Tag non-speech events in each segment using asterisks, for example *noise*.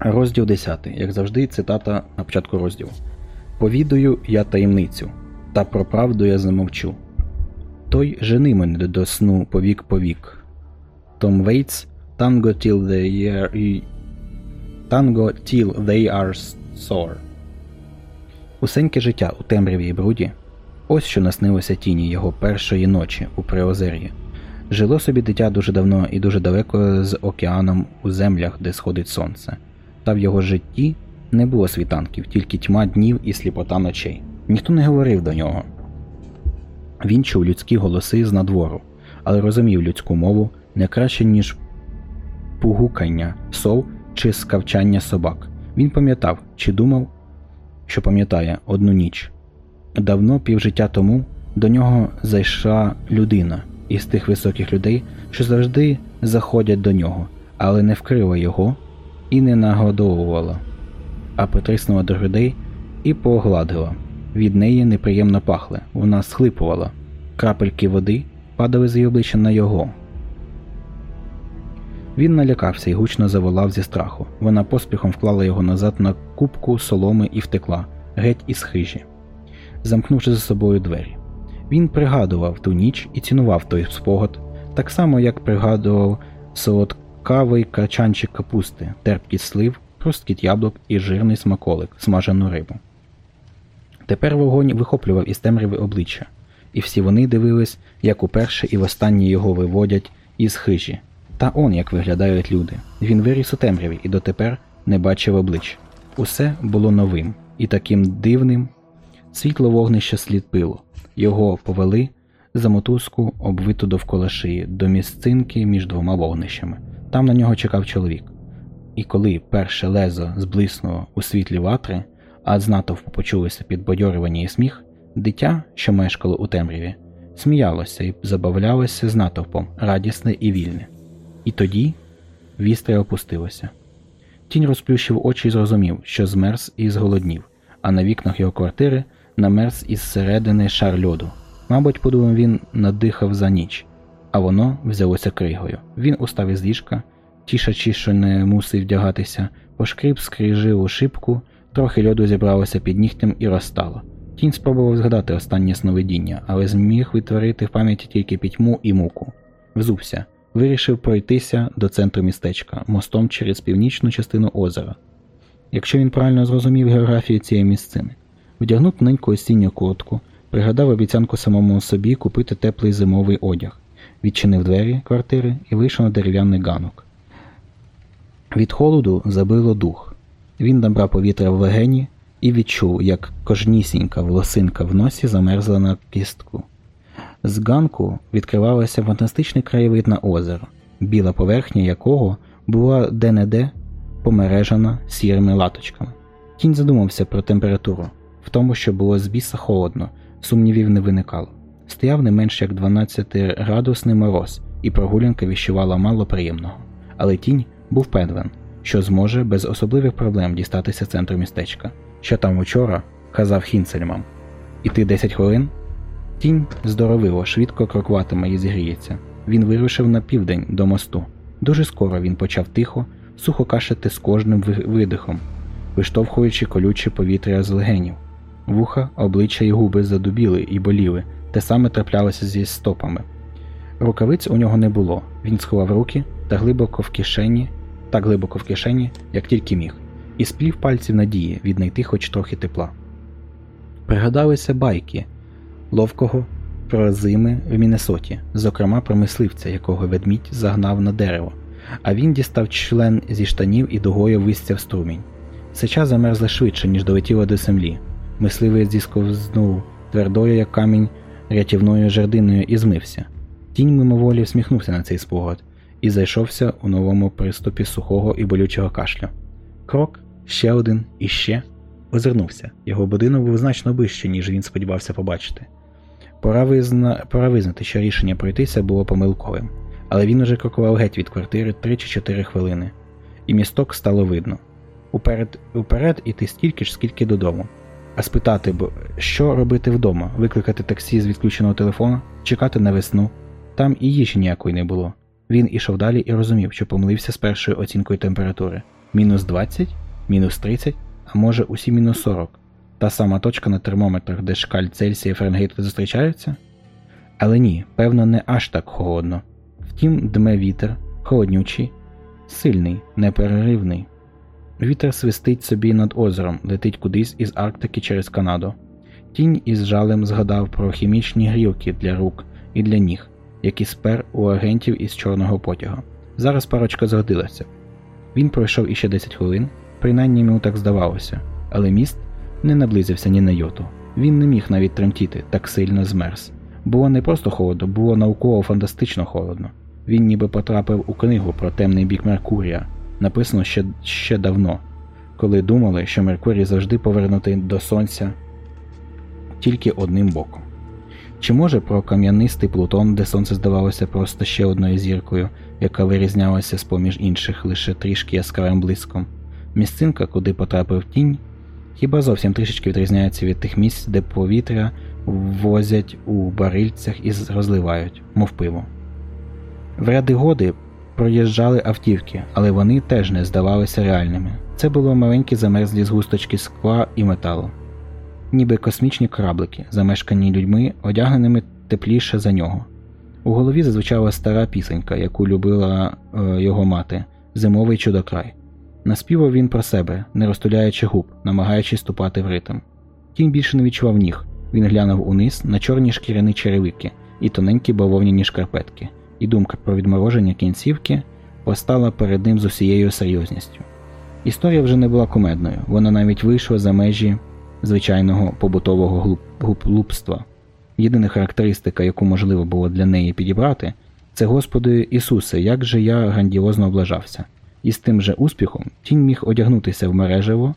Розділ 10. Як завжди, цитата на початку розділу. Повідаю я таємницю, та про правду я замовчу. Той жени мене до сну повік повік. Том Вейтс Tango till they are... Tango till they are sore. Усеньке життя у темряві і бруді. Ось що наснилося тіні його першої ночі у Приозер'ї. Жило собі дитя дуже давно і дуже далеко з океаном у землях, де сходить сонце. Та в його житті не було світанків, тільки тьма днів і сліпота ночей. Ніхто не говорив до нього. Він чув людські голоси з надвору, але розумів людську мову не краще, ніж пугукання сов чи скавчання собак. Він пам'ятав чи думав, що пам'ятає одну ніч. Давно півжиття тому до нього зайшла людина із тих високих людей, що завжди заходять до нього, але не вкрила його і не нагодовувала, а притриснула до грудей і погладила. Від неї неприємно пахли, вона схлипувала. Крапельки води падали з її обличчя на його. Він налякався і гучно заволав зі страху. Вона поспіхом вклала його назад на кубку соломи і втекла, геть із хижі, замкнувши за собою двері. Він пригадував ту ніч і цінував той спогад, так само, як пригадував солодкавий качанчик капусти, терпкість слив, хрусткіт яблук і жирний смаколик, смажену рибу. Тепер вогонь вихоплював із темряви обличчя, і всі вони дивились, як уперше і востаннє його виводять із хижі. Та он як виглядають люди. Він виріс у темряві і дотепер не бачив облич. Усе було новим і таким дивним. Світло вогнище сліпило. Його повели за мотузку, обвиту довкола шиї, до місцинки між двома вогнищами. Там на нього чекав чоловік. І коли перше лезо зблиснуло у світлі ватри, а з натовпу почулися підбадьорювання і сміх, дитя, що мешкало у темряві, сміялося і забавлялося з натовпом, радісне і вільне. І тоді вістря опустилося. Тінь розплющив очі і зрозумів, що змерз і зголоднів, а на вікнах його квартири намерз із середини шар льоду. Мабуть, подумав він, надихав за ніч, а воно взялося кригою. Він устав із ліжка, тішачи, що не мусив вдягатися, пошкріб скрижив у шибку, трохи льоду зібралося під нігтем і розтало. Тінь спробував згадати останнє сновидіння, але зміг відтворити в пам'яті тільки пітьму і муку. Взувся вирішив пройтися до центру містечка мостом через північну частину озера. Якщо він правильно зрозумів географію цієї місцини, вдягнув тоненьку осінню куртку, пригадав обіцянку самому собі купити теплий зимовий одяг, відчинив двері квартири і вийшов на дерев'яний ганок. Від холоду забило дух. Він набрав повітря в легені і відчув, як кожнісінька волосинка в носі замерзла на кістку. З ганку відкривалося фантастичний краєвид на озеро, біла поверхня якого була де-не-де помережена сірими латочками. Кінь задумався про температуру, в тому, що було з біса холодно, сумнівів не виникало. Стояв не менш як 12-градусний мороз, і прогулянка віщувала мало приємного. Але тінь був певен, що зможе без особливих проблем дістатися центру містечка. Що там учора, казав Хінцельмам. Іти 10 хвилин? Тінь здоровило, швидко крокуватиме і зігріється. Він вирушив на південь до мосту. Дуже скоро він почав тихо, сухо кашати з кожним видихом, виштовхуючи колюче повітря з легенів. Вуха, обличчя і губи задубіли і боліли, те саме траплялося зі стопами. Рукавиць у нього не було. Він сховав руки та глибоко в кишені, так глибоко в кишені, як тільки міг, і сплів пальців надії віднайти хоч трохи тепла. Пригадалися байки ловкого про зими в Міннесоті, зокрема про мисливця, якого ведмідь загнав на дерево, а він дістав член зі штанів і дугою вистяв струмінь. Сеча замерзла швидше, ніж долетіла до землі. Мисливець зісковзнув твердою, як камінь, рятівною жердиною і змився. Тінь мимоволі всміхнувся на цей спогад і зайшовся у новому приступі сухого і болючого кашлю. Крок, ще один і ще. Озирнувся. Його будинок був значно ближче, ніж він сподівався побачити. Пора, визна... Пора визнати, що рішення пройтися було помилковим, але він уже крокував геть від квартири 3 чи 4 хвилини, і місток стало видно. Уперед уперед іти стільки ж, скільки додому. А спитати б, що робити вдома, викликати таксі з відключеного телефона, чекати на весну. Там і їжі ніякої не було. Він ішов далі і розумів, що помилився з першою оцінкою температури. Мінус 20? Мінус 30? А може усі мінус 40? Та сама точка на термометрах, де шкаль Цельсія і Фаренгейта зустрічаються? Але ні, певно, не аж так холодно. Втім, дме вітер, холоднючий, сильний, непереривний. Вітер свистить собі над озером, летить кудись із Арктики через Канаду. Тінь із жалем згадав про хімічні грілки для рук і для ніг, які спер у агентів із чорного потяга. Зараз парочка згодилася. Він пройшов іще 10 хвилин, принаймні йому так здавалося, але міст не наблизився ні на йоту. Він не міг навіть тремтіти, так сильно змерз. Було не просто холодно, було науково фантастично холодно. Він ніби потрапив у книгу про темний бік Меркурія, написано ще ще давно, коли думали, що Меркурій завжди повернутий до Сонця тільки одним боком. Чи може про кам'янистий Плутон, де сонце здавалося просто ще одною зіркою, яка вирізнялася з поміж інших лише трішки яскравим блиском, місцинка, куди потрапив тінь, хіба зовсім трішечки відрізняється від тих місць, де повітря возять у барильцях і розливають, мов пиво. В ряди годи проїжджали автівки, але вони теж не здавалися реальними. Це було маленькі замерзлі згусточки скла і металу ніби космічні кораблики, замешкані людьми, одягненими тепліше за нього. У голові зазвучала стара пісенька, яку любила е, його мати Зимовий чудокрай. Наспівав він про себе, не розтуляючи губ, намагаючись ступати в ритм. Тінь більше не відчував ніг. Він глянув униз на чорні шкіряні черевики і тоненькі бавовняні шкарпетки, і думка про відмороження кінцівки постала перед ним з усією серйозністю. Історія вже не була кумедною, вона навіть вийшла за межі звичайного побутового глупства. Єдина характеристика, яку можливо було для неї підібрати, це Господи Ісусе, як же я грандіозно облажався, і з тим же успіхом тінь міг одягнутися в мережево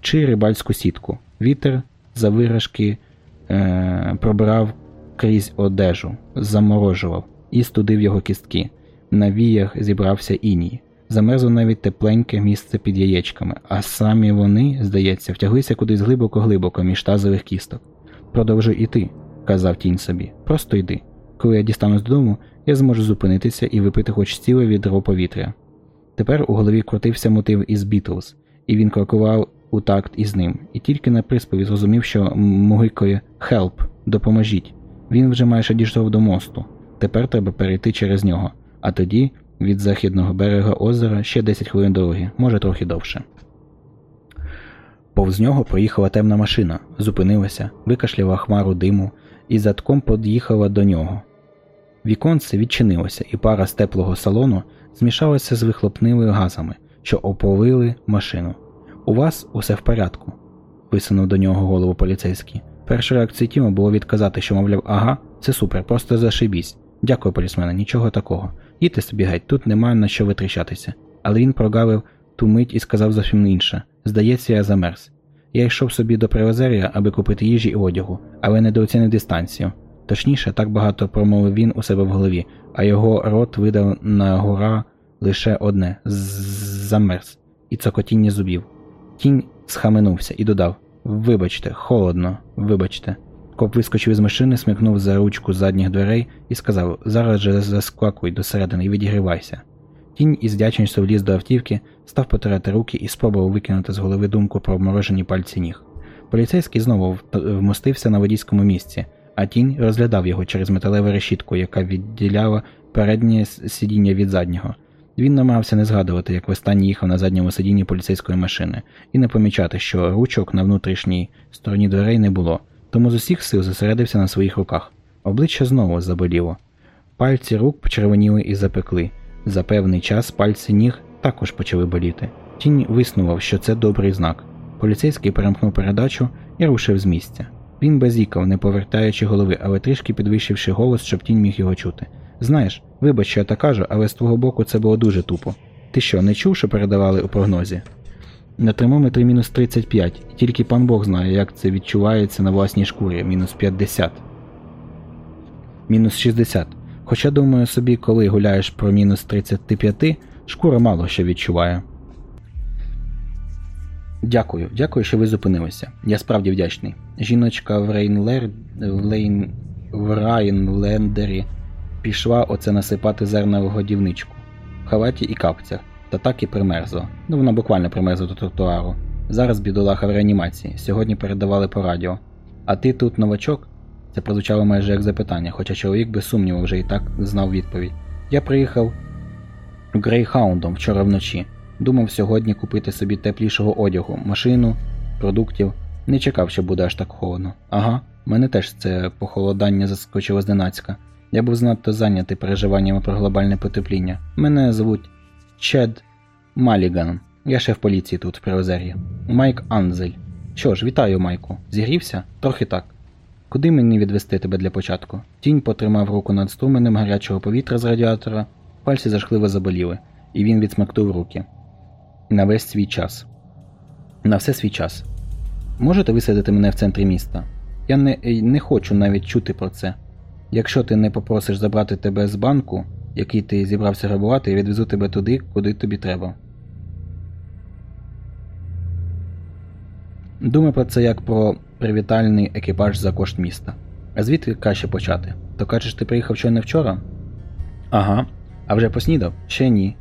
чи рибальську сітку. Вітер за виражки е, пробирав крізь одежу, заморожував і студив його кістки. На віях зібрався іній. Замерзло навіть тепленьке місце під яєчками, а самі вони, здається, втяглися кудись глибоко-глибоко між тазових кісток. Продовжуй іти, казав тінь собі. Просто йди. Коли я дістанусь додому, я зможу зупинитися і випити хоч ціле відро повітря. Тепер у голові крутився мотив із Бітлз, і він крокував у такт із ним, і тільки на приспіві зрозумів, що мугикою «Хелп! Допоможіть! Він вже майже дійшов до мосту. Тепер треба перейти через нього, а тоді від західного берега озера ще 10 хвилин дороги, може трохи довше. Повз нього проїхала темна машина, зупинилася, викашляла хмару диму і задком під'їхала до нього. Віконце відчинилося, і пара з теплого салону змішалася з вихлопними газами, що оповили машину. У вас усе в порядку, висунув до нього голову поліцейський. Перша реакція Тіма було відказати, що, мовляв, ага, це супер, просто зашибісь. Дякую, полісмена, нічого такого. Їдьте собі геть, тут немає на що витріщатися. Але він прогавив ту мить і сказав зовсім інше здається, я замерз. Я йшов собі до Привозерія, аби купити їжі і одягу, але недооцінив дистанцію. Точніше, так багато промовив він у себе в голові, а його рот видав на гора лише одне замерз і цокотіння зубів. Кінь схаменувся і додав Вибачте, холодно, вибачте. Коп вискочив із машини, смикнув за ручку задніх дверей і сказав Зараз же заскакуй досередини і відігрівайся. Тінь із вдячністю вліз до автівки, став потирати руки і спробував викинути з голови думку про обморожені пальці ніг. Поліцейський знову вмостився на водійському місці, а тінь розглядав його через металеву решітку, яка відділяла переднє сидіння від заднього. Він намагався не згадувати, як востаннє їхав на задньому сидінні поліцейської машини, і не помічати, що ручок на внутрішній стороні дверей не було тому з усіх сил зосередився на своїх руках. Обличчя знову заболіло. Пальці рук почервоніли і запекли. За певний час пальці ніг також почали боліти. Тінь виснував, що це добрий знак. Поліцейський перемкнув передачу і рушив з місця. Він базікав, не повертаючи голови, але трішки підвищивши голос, щоб тінь міг його чути. Знаєш, вибач, що я так кажу, але з твого боку це було дуже тупо. Ти що, не чув, що передавали у прогнозі? На термометрі мінус 35, і тільки пан Бог знає, як це відчувається на власній шкурі мінус 50. Мінус 60. Хоча думаю собі, коли гуляєш про мінус 35, шкура мало що відчуває. Дякую, дякую, що ви зупинилися. Я справді вдячний. Жіночка в Рейнлер... в, Лейн... в Райнлендері пішла оце насипати зерна в годівничку, в халаті і капцях та так і примерзла. Ну вона буквально примерзла до тротуару. Зараз бідолаха в реанімації. Сьогодні передавали по радіо. А ти тут новачок? Це прозвучало майже як запитання, хоча чоловік без сумніву вже і так знав відповідь. Я приїхав грейхаундом вчора вночі. Думав сьогодні купити собі теплішого одягу, машину, продуктів. Не чекав, що буде аж так холодно. Ага, мене теж це похолодання заскочило зненацька. Я був занадто зайнятий переживаннями про глобальне потепління. Мене звуть Чед Маліган. Я шеф поліції тут, в Приозер'ї. Майк Анзель. Що ж, вітаю, Майку. Зігрівся? Трохи так. Куди мені відвести тебе для початку? Тінь потримав руку над струменем гарячого повітря з радіатора, пальці зажхливо заболіли, і він відсмактив руки. На весь свій час. На все свій час. Можете висадити мене в центрі міста? Я не, не хочу навіть чути про це. Якщо ти не попросиш забрати тебе з банку, який ти зібрався грабувати, я відвезу тебе туди, куди тобі треба. Думай про це як про привітальний екіпаж за кошт міста. А звідки краще почати? То кажеш, ти приїхав щойно вчора? Ага. А вже поснідав? Ще ні.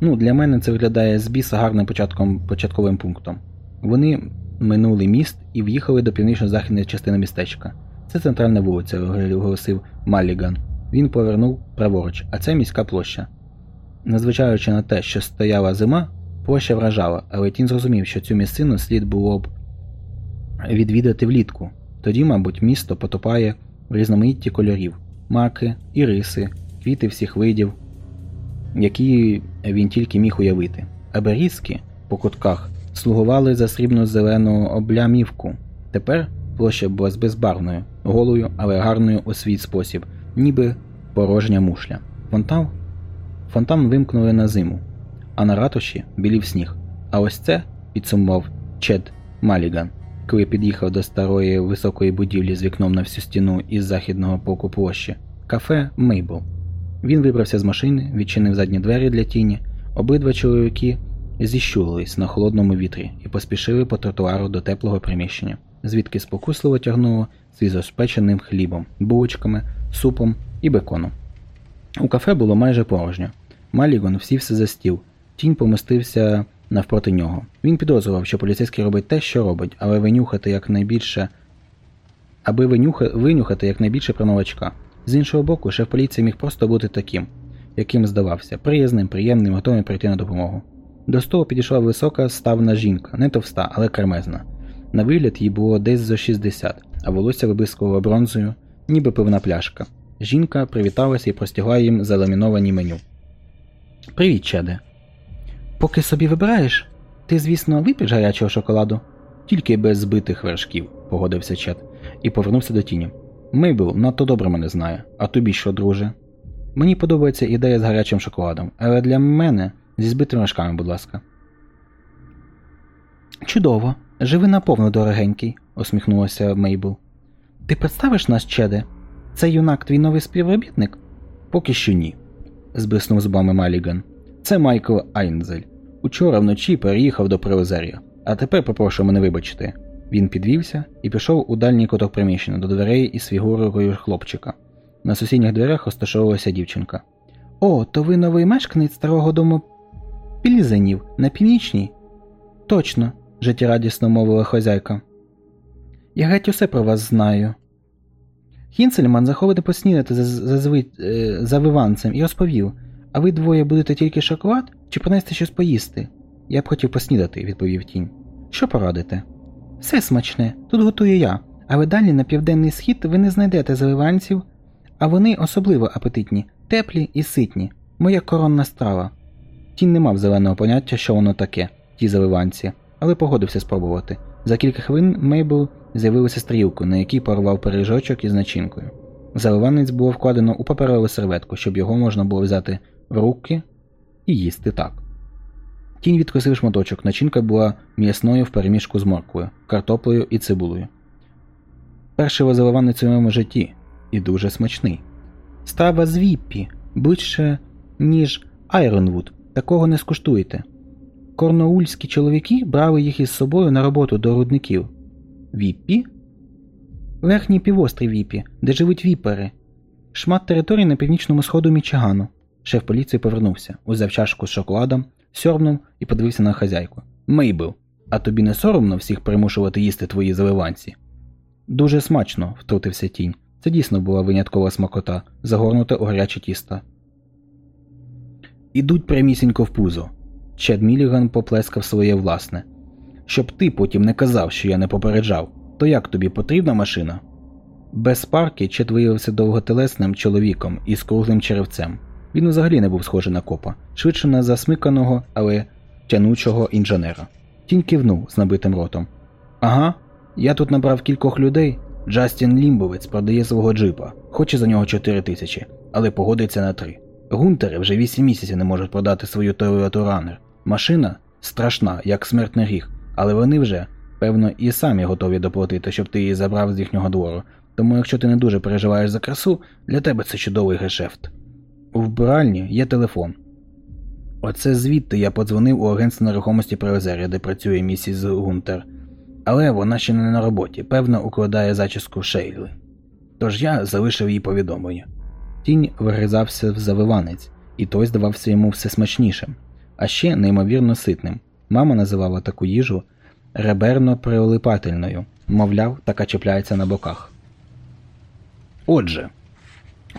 Ну, для мене це виглядає з біса гарним початком, початковим пунктом. Вони минули міст і в'їхали до північно-західної частини містечка. Це центральна вулиця, оголосив Малліган. Він повернув праворуч, а це міська площа. Незважаючи на те, що стояла зима, площа вражала, але Тін зрозумів, що цю місцину слід було б відвідати влітку. Тоді, мабуть, місто потопає в різноманітті кольорів, маки, іриси, квіти всіх видів, які він тільки міг уявити. А берізки по кутках слугували за срібно-зелену облямівку. Тепер площа була безбарвною, голою, але гарною у свій спосіб, ніби порожня мушля. Фонтан Фонтан вимкнули на зиму, а на ратуші білів сніг. А ось це, підсумував Чед Маліган, коли під'їхав до старої високої будівлі з вікном на всю стіну із західного боку площі, кафе Мейбл. Він вибрався з машини, відчинив задні двері для тіні. Обидва чоловіки зіщулились на холодному вітрі і поспішили по тротуару до теплого приміщення, звідки спокусливо тягнуло свіжоспеченим хлібом, булочками, супом і беконом. У кафе було майже порожньо. Малігон всівся за стіл, тінь помостився навпроти нього. Він підозрював, що поліцейський робить те, що робить, але винюхати якнайбільше. Аби винюха... винюхати якнайбільше про новачка. З іншого боку, шеф поліції міг просто бути таким, яким здавався, приязним, приємним, готовим прийти на допомогу. До столу підійшла висока ставна жінка, не товста, але кармезна. На вигляд їй було десь за 60, а волосся виблискувало бронзою, ніби пивна пляшка. Жінка привіталася і простягла їм заламіновані меню. Привіт, Чеде. Поки собі вибираєш, ти, звісно, вип'єш гарячого шоколаду, тільки без збитих вершків, погодився Чед, і повернувся до тіні. Мейбл надто добре мене знає, а тобі що, друже? Мені подобається ідея з гарячим шоколадом, але для мене зі збитими вершками, будь ласка. Чудово. Живи наповну, дорогенький, усміхнулася Мейбл. Ти представиш нас, Чеде? Цей юнак твій новий співробітник? Поки що ні, збиснув зубами Маліган. Це Майкл Айнзель. Учора вночі переїхав до Приозер'я, а тепер попрошу мене вибачити. Він підвівся і пішов у дальній куток приміщення до дверей із фігурою хлопчика. На сусідніх дверях розташовувалася дівчинка. О, то ви новий мешканець старого дому Пілізенів на північній? Точно, життєрадісно мовила хазяйка. Я геть усе про вас знаю. Хінцельман заходив поснідати за, за, за, за виванцем і розповів а ви двоє будете тільки шоколад чи принести щось поїсти? Я б хотів поснідати, відповів тінь. Що порадите? Все смачне, тут готую я, але далі на південний схід ви не знайдете заливанців, а вони особливо апетитні, теплі і ситні, моя коронна страва. Тінь не мав зеленого поняття, що воно таке, ті заливанці, але погодився спробувати. За кілька хвилин Мейбл з'явилася стрілку, на якій порвав пиріжочок із начинкою. Заливанець було вкладено у паперову серветку, щоб його можна було взяти в руки і їсти так. Тінь відкусив шматочок, начинка була м'ясною в перемішку з морквою, картоплею і цибулею. Перший завиванець у моєму житті і дуже смачний. Страва з віппі, ближче, ніж Айронвуд, такого не скуштуєте. Корнуольські чоловіки брали їх із собою на роботу до рудників. Віппі? Верхній півострів Віпі, де живуть віпери, шмат території на північному сходу Мічигану. Шеф поліції повернувся, узяв чашку з шоколадом, сьорбнув і подивився на хазяйку. Мейбл, а тобі не соромно всіх примушувати їсти твої заливанці? Дуже смачно, втрутився тінь. Це дійсно була виняткова смакота, загорнута у гаряче тісто. Ідуть прямісінько в пузо. Чед Міліган поплескав своє власне. Щоб ти потім не казав, що я не попереджав, то як тобі потрібна машина? Без парки Чет виявився довготелесним чоловіком із круглим черевцем. Він взагалі не був схожий на копа, швидше на засмиканого, але тянучого інженера. Тінь кивнув з набитим ротом. Ага, я тут набрав кількох людей. Джастін Лімбовець продає свого джипа, хоче за нього 4 тисячі, але погодиться на 3. Гунтери вже 8 місяців не можуть продати свою Toyota Runner. Машина страшна, як смертний гріх, але вони вже, певно, і самі готові доплатити, щоб ти її забрав з їхнього двору. Тому якщо ти не дуже переживаєш за красу, для тебе це чудовий гешефт. У вбиральні є телефон. Оце звідти я подзвонив у агентство нерухомості Привезерія, де працює місіс Гунтер. Але вона ще не на роботі, певно, укладає зачіску Шейли. Тож я залишив їй повідомлення. Тінь вигризався в завиванець, і той здавався йому все смачнішим, а ще неймовірно ситним. Мама називала таку їжу реберно прилипательною, мовляв, така чіпляється на боках. Отже,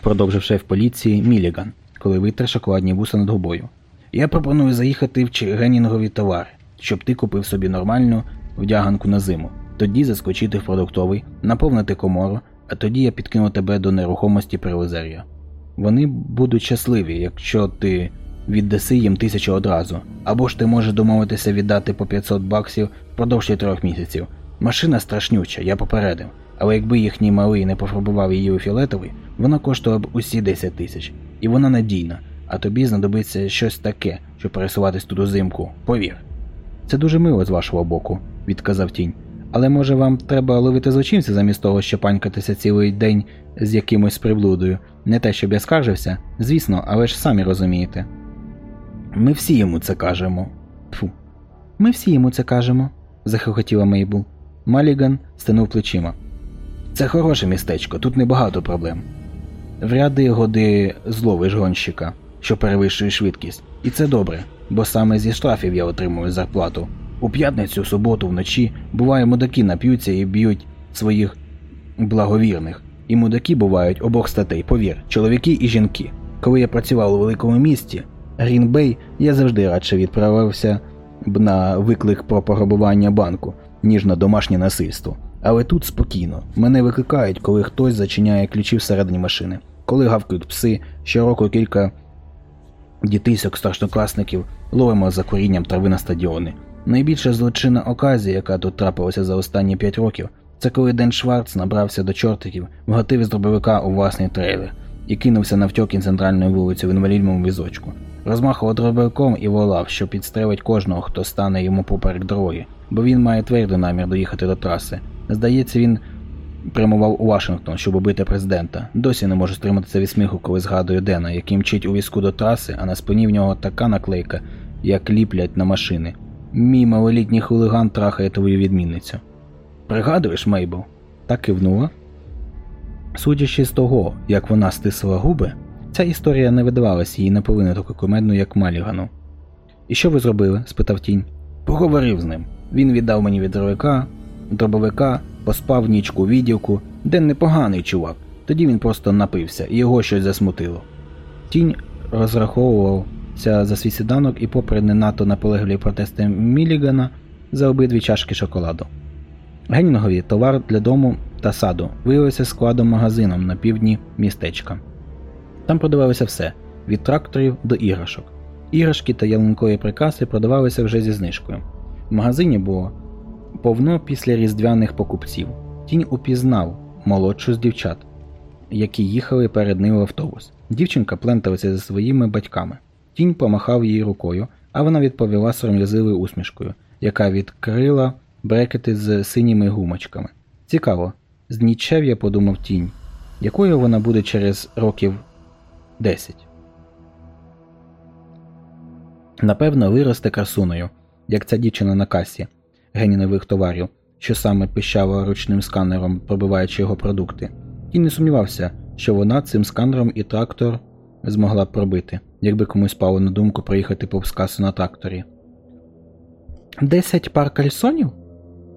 продовжив шеф поліції Міліган, коли витер шоколадні вуса над губою. Я пропоную заїхати в Чигенінгові товари, щоб ти купив собі нормальну вдяганку на зиму, тоді заскочити в продуктовий, наповнити комору, а тоді я підкину тебе до нерухомості Привозер'я. Вони будуть щасливі, якщо ти віддаси їм тисячу одразу, або ж ти можеш домовитися віддати по 500 баксів впродовж трьох місяців. Машина страшнюча, я попередив, але якби їхній малий не пофарбував її у фіолетовий, вона коштувала б усі 10 тисяч, і вона надійна, а тобі знадобиться щось таке, щоб пересуватись тут узимку, повір. Це дуже мило з вашого боку, відказав тінь. Але може вам треба ловити злочинця замість того, щоб панькатися цілий день з якимось приблудою. Не те, щоб я скаржився, звісно, але ж самі розумієте. Ми всі йому це кажемо. Фу. Ми всі йому це кажемо, захохотіла Мейбл. Маліган стинув плечима. Це хороше містечко, тут небагато проблем. Вряди годи зловиш гонщика, що перевищує швидкість, і це добре, бо саме зі штрафів я отримую зарплату. У п'ятницю, суботу, вночі буває мудаки нап'ються і б'ють своїх благовірних. І мудаки бувають обох статей, повір, чоловіки і жінки. Коли я працював у великому місті, Грінбей, я завжди радше відправився б на виклик про пограбування банку, ніж на домашнє насильство. Але тут спокійно. Мене викликають, коли хтось зачиняє ключі всередині машини, коли гавкають пси, щороку кілька дітисок старшокласників ловимо за корінням трави на стадіони. Найбільша злочинна оказія, яка тут трапилася за останні 5 років, це коли Ден Шварц набрався до чортиків, вгатив з дробовика у власний трейлер і кинувся навтьоки центральною вулицею в інвалідному візочку. Розмахував дробовиком і волав, що підстрелить кожного, хто стане йому поперек дороги, бо він має твердий намір доїхати до траси. Здається, він прямував у Вашингтон, щоб убити президента. Досі не можу стриматися від сміху, коли згадую Дена, який мчить у візку до траси, а на спині в нього така наклейка, як ліплять на машини. Мій малолітній хулиган трахає твою відмінницю. Пригадуєш, Мейбл? Та кивнула. Судячи з того, як вона стисла губи, ця історія не видавалася їй наполовину таку кумедну, як Малігану. І що ви зробили? спитав тінь. Поговорив з ним. Він віддав мені відровика, дробовика, поспав нічку відділку, Ден непоганий чувак. Тоді він просто напився і його щось засмутило. Тінь розраховувався за свій сіданок і, попри не надто наполегливі протести Мілігана, за обидві чашки шоколаду. Генінгові товар для дому та саду виявився складом магазином на півдні містечка. Там продавалося все від тракторів до іграшок. Іграшки та ялинкові прикраси продавалися вже зі знижкою. В магазині було повно після різдвяних покупців. Тінь упізнав молодшу з дівчат, які їхали перед ним в автобус. Дівчинка пленталася за своїми батьками. Тінь помахав їй рукою, а вона відповіла сором'язливою усмішкою, яка відкрила брекети з синіми гумочками. Цікаво, з нічев'я подумав тінь, якою вона буде через років 10. Напевно, виросте красуною, як ця дівчина на касі генінових товарів, що саме пищала ручним сканером, пробиваючи його продукти, і не сумнівався, що вона цим сканером і трактор змогла б пробити. якби комусь спало на думку проїхати повз касу на тракторі. Десять пар кальсонів?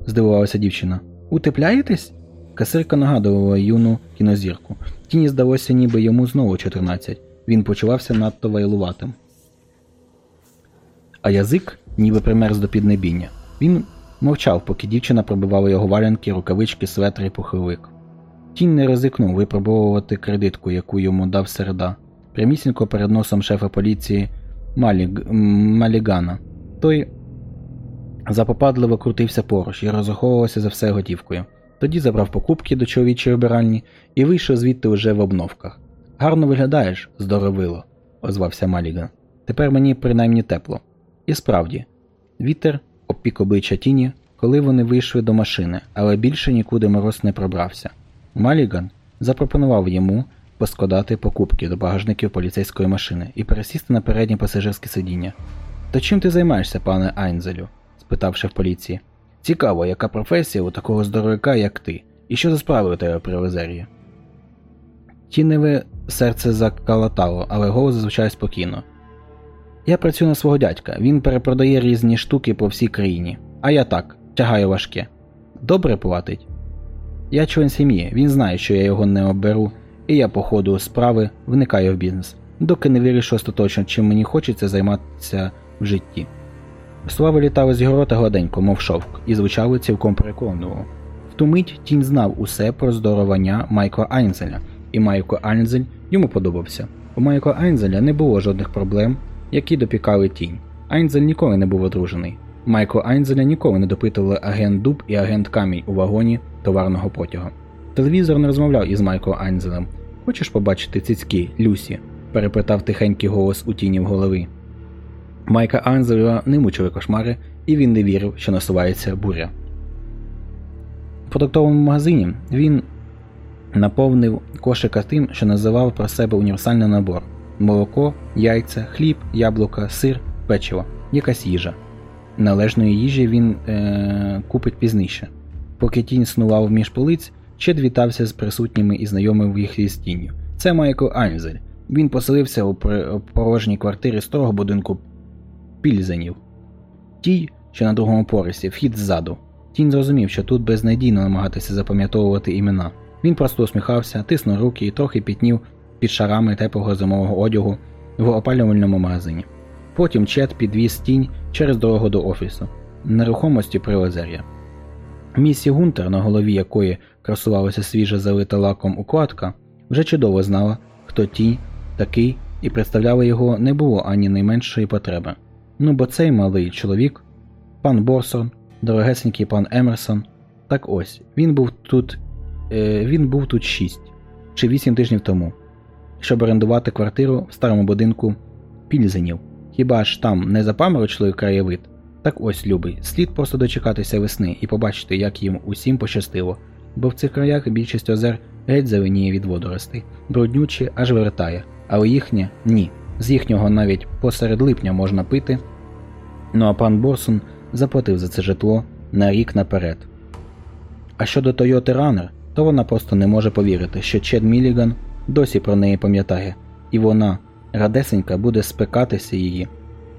здивувалася дівчина. Утепляєтесь? Касирка нагадувала юну кінозірку. Тіні здалося, ніби йому знову 14. Він почувався надто вайлуватим. А язик ніби примерз до піднебіння. Він мовчав, поки дівчина пробивала його валянки, рукавички, светри і пуховик. Тінь не ризикнув випробовувати кредитку, яку йому дав середа, прямісінько перед носом шефа поліції Маліг... Малігана. Той запопадливо крутився поруч і розраховувався за все готівкою. Тоді забрав покупки до чоловічої обиральні і вийшов звідти уже в обновках. Гарно виглядаєш, здоровило, озвався Маліган. Тепер мені принаймні тепло. І справді, вітер обпік обличчя тіні, коли вони вийшли до машини, але більше нікуди мороз не пробрався. Маліган запропонував йому поскладати покупки до багажників поліцейської машини і пересісти на переднє пасажирське сидіння. То чим ти займаєшся, пане Айнзелю? спитав шеф поліції. Цікаво, яка професія у такого здоровяка, як ти, і що за справи у тебе при Лазерії? Тіневе серце закалатало, але голос зазвичай спокійно. Я працюю на свого дядька, він перепродає різні штуки по всій країні. А я так, тягаю важке. Добре платить? Я член сім'ї, він знає, що я його не оберу, і я по ходу справи вникаю в бізнес, доки не вирішу остаточно, чим мені хочеться займатися в житті. Слова вилітали з його гладенько, мов шовк, і звучали цілком переконливо. В ту мить тінь знав усе про здоровання Майкла Айнзеля, і Майкл Айнзель йому подобався. У Майкла Айнзеля не було жодних проблем, які допікали тінь. Айнзель ніколи не був одружений. Майкл Айнзеля ніколи не допитували агент Дуб і агент Камінь у вагоні товарного потяга. Телевізор не розмовляв із Майклом Айнзелем. Хочеш побачити цицьки, Люсі? перепитав тихенький голос у тіні в голові. Майка Айнзеля не мучили кошмари, і він не вірив, що насувається буря. В продуктовому магазині він наповнив кошика тим, що називав про себе універсальний набор: молоко, яйця, хліб, яблука, сир, печиво, якась їжа. Належної їжі він е- купить пізніше. Поки тінь снував між полиць, Чед вітався з присутніми і знайомив їх із тінню. Це Майкл Айнзель. Він поселився у порожній квартирі старого будинку Пільзенів. Тій, що на другому поверсі, вхід ззаду. Тінь зрозумів, що тут безнадійно намагатися запам'ятовувати імена. Він просто усміхався, тиснув руки і трохи пітнів під шарами теплого зимового одягу в опалювальному магазині. Потім Чет підвіз тінь через дорогу до офісу, нерухомості при озер'я. Місі Гунтер, на голові якої красувалася свіжа залита лаком укладка, вже чудово знала, хто тінь такий, і представляла його не було ані найменшої потреби. Ну бо цей малий чоловік, пан Борсон, дорогесенький пан Емерсон, так ось він був тут е, він був тут 6 чи 8 тижнів тому, щоб орендувати квартиру в старому будинку Пільзенів. Хіба ж там не запаморочливий краєвид? Так ось, любий, слід просто дочекатися весни і побачити, як їм усім пощастило, бо в цих краях більшість озер геть зеленіє від водоростей, бруднючі аж вертає, але їхнє ні. З їхнього навіть посеред липня можна пити. Ну а пан Борсон заплатив за це житло на рік наперед. А щодо Toyota Runner, то вона просто не може повірити, що Чед Міліган досі про неї пам'ятає, і вона, радесенька, буде спекатися її.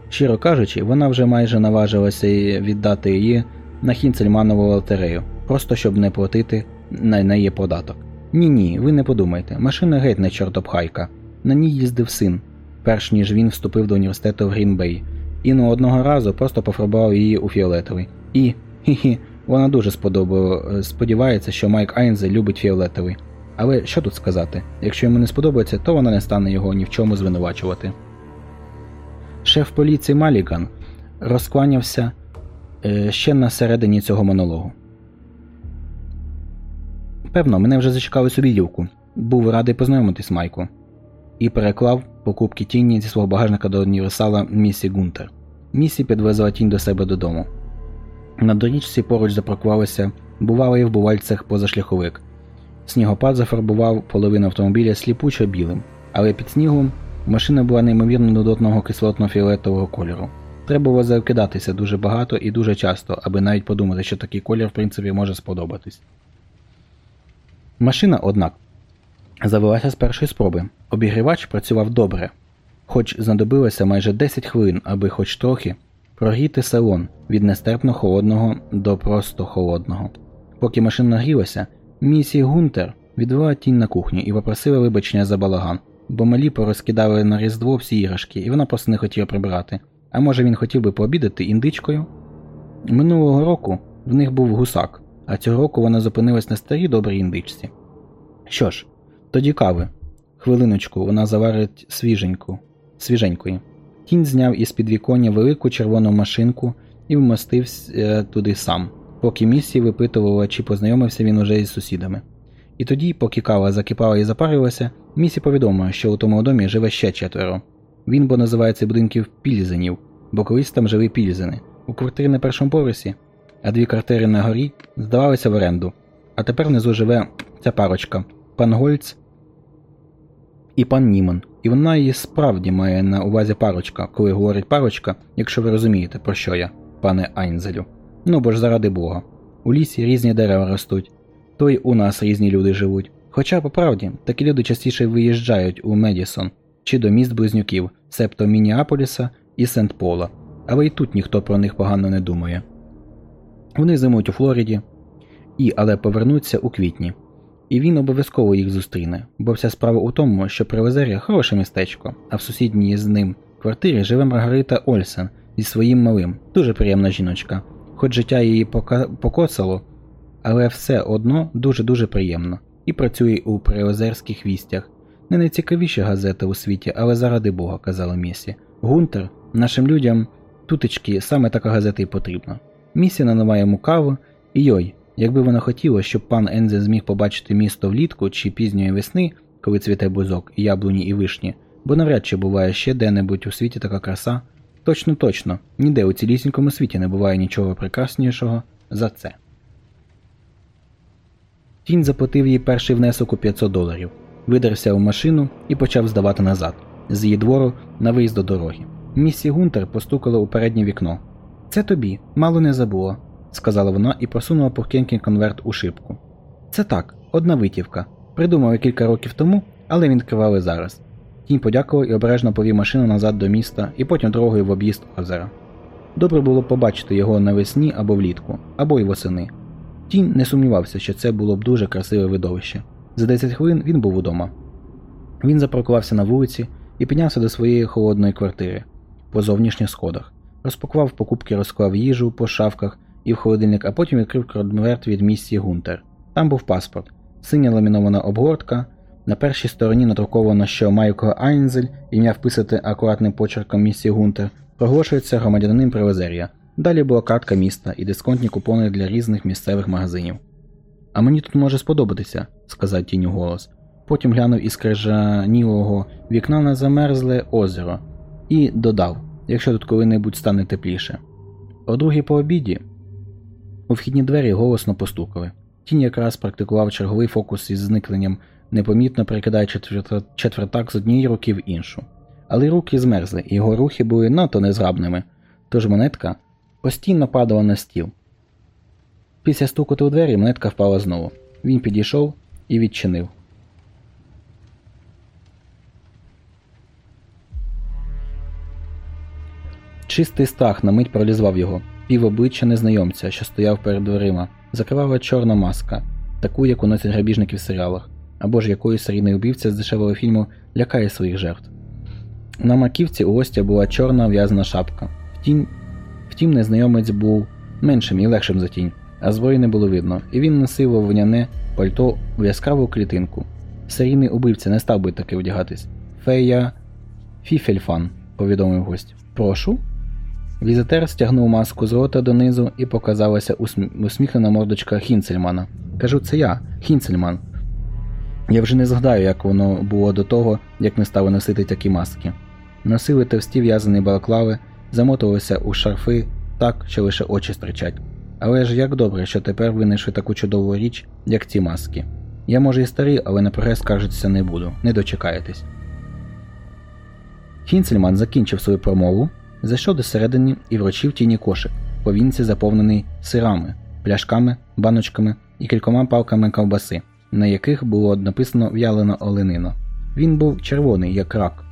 Щиро кажучи, вона вже майже наважилася віддати її на Хінцельманову лотерею, просто щоб не платити на неї податок. Ні ні, ви не подумайте, машина геть не чортопхайка. На ній їздив син, перш ніж він вступив до університету в Грінбей, і ну одного разу просто пофарбував її у фіолетовий. І хі-хі, вона дуже сподобала, сподівається, що Майк Айнзе любить фіолетовий. Але що тут сказати? Якщо йому не сподобається, то вона не стане його ні в чому звинувачувати. Шеф поліції Маліган розкланявся е, ще на середині цього монологу. Певно, мене вже зачекали собі дівку. Був радий познайомитись Майку. І переклав покупки тіні зі свого багажника до універсала Місі Гунтер. Місі підвезла тінь до себе додому. На дорічці поруч запаркувалися бувалий в бувальцях позашляховик. Снігопад зафарбував половину автомобіля сліпучо білим, але під снігом машина була неймовірно додатного кислотно-фіолетового кольору. Треба було закидатися дуже багато і дуже часто, аби навіть подумати, що такий колір в принципі може сподобатись. Машина, однак, завелася з першої спроби. Обігрівач працював добре. Хоч знадобилося майже 10 хвилин, аби хоч трохи прогріти салон від нестерпно холодного до просто холодного. Поки машина нагрілася, місі Гунтер відвела тінь на кухню і попросила вибачення за балаган, бо малі порозкидали на різдво всі іграшки, і вона просто не хотіла прибирати. А може він хотів би пообідати індичкою? Минулого року в них був гусак, а цього року вона зупинилась на старій добрій індичці. Що ж, тоді кави. Хвилиночку, вона заварить свіженьку, свіженької. Тінь зняв із підвіконня велику червону машинку і вмостився туди сам, поки місії випитувала, чи познайомився він уже із сусідами. І тоді, поки кава закипала і запарювалася, місі повідомила, що у тому домі живе ще четверо. Він бо називається будинків Пільзенів, бо колись там жили Пільзени. У квартирі на першому поверсі, а дві квартири на горі здавалися в оренду. А тепер внизу живе ця парочка пан Гольц і пан Німан. І вона її справді має на увазі парочка, коли говорить парочка, якщо ви розумієте, про що я, пане Айнзелю. Ну бо ж заради Бога. У лісі різні дерева ростуть, то й у нас різні люди живуть. Хоча, по правді, такі люди частіше виїжджають у Медісон чи до міст близнюків, септо Мініаполіса і Сент-Пола, але й тут ніхто про них погано не думає. Вони зимують у Флориді, і але повернуться у квітні. І він обов'язково їх зустріне, бо вся справа у тому, що Привезер'я хороше містечко, а в сусідній з ним квартирі живе Маргарита Ольсен зі своїм малим, дуже приємна жіночка. Хоч життя її пока... покоцало, але все одно дуже-дуже приємно. І працює у приозерських вістях. Не найцікавіші газети у світі, але заради Бога, казала Місі. Гунтер, нашим людям тутечки саме така газета і потрібна. Місі наливає йому каву, і йой, якби вона хотіла, щоб пан Ензе зміг побачити місто влітку чи пізньої весни, коли цвіте бузок, яблуні і вишні, бо навряд чи буває ще де-небудь у світі така краса. Точно точно, ніде у цілісінькому світі не буває нічого прекраснішого за це. Тінь заплатив їй перший внесок у 500 доларів, видерся у машину і почав здавати назад, з її двору на виїзд до дороги. Місі Гунтер постукала у переднє вікно. Це тобі, мало не забула, сказала вона і просунула пухкенький конверт у шибку. Це так, одна витівка. Придумали кілька років тому, але він відкривали зараз. Тінь подякував і обережно повів машину назад до міста і потім дорогою в об'їзд озера. Добре було побачити його навесні або влітку, або й восени. Тінь не сумнівався, що це було б дуже красиве видовище. За 10 хвилин він був удома. Він запаркувався на вулиці і піднявся до своєї холодної квартири по зовнішніх сходах, розпакував покупки, розклав їжу по шафках і в холодильник, а потім відкрив конверт від місії Гунтер. Там був паспорт, синя ламінована обгортка. На першій стороні надруковано, що Майкл Айнзель, ім'я вписати акуратним почерком місії Гунтер, проголошується громадянин Привезер'я. Далі була картка міста і дисконтні купони для різних місцевих магазинів. А мені тут може сподобатися, сказав тінь голос. Потім глянув із крижанілого вікна на замерзле озеро і додав, якщо тут коли-небудь стане тепліше. О другій по обіді у вхідні двері голосно постукали. Тінь якраз практикував черговий фокус із зникненням, непомітно перекидаючи четвертак з однієї руки в іншу. Але руки змерзли, і його рухи були надто незграбними, тож монетка постійно падала на стіл. Після стукоту у двері монетка впала знову. Він підійшов і відчинив. Чистий страх на мить паралізував його, пів обличчя незнайомця, що стояв перед дверима, закривала чорна маска, таку, яку носять грабіжники в серіалах, або ж якою серійний убивця з дешевого фільму лякає своїх жертв. На маківці у гостя була чорна в'язана шапка. Втім, втім, незнайомець був меншим і легшим за тінь, а зброї не було видно, і він носив вовняне пальто в яскраву клітинку. Серійний убивця не став би таки одягатись. Фея Фіфельфан, повідомив гость. Прошу. Візитер стягнув маску з рота донизу і показалася усміхнена мордочка Хінцельмана. Кажу, це я, Хінцельман. Я вже не згадаю, як воно було до того, як ми стали носити такі маски. Носили товсті в'язані балаклави, замотувалися у шарфи так, що лише очі стричать. Але ж як добре, що тепер винайшли таку чудову річ, як ці маски. Я може і старий, але на прогрес скаржитися не буду, не дочекаєтесь. Хінцельман закінчив свою промову, зайшов до середини і вручив тіні кошик, повінці заповнений сирами, пляшками, баночками і кількома палками ковбаси, на яких було написано в'ялена оленина. Він був червоний, як рак.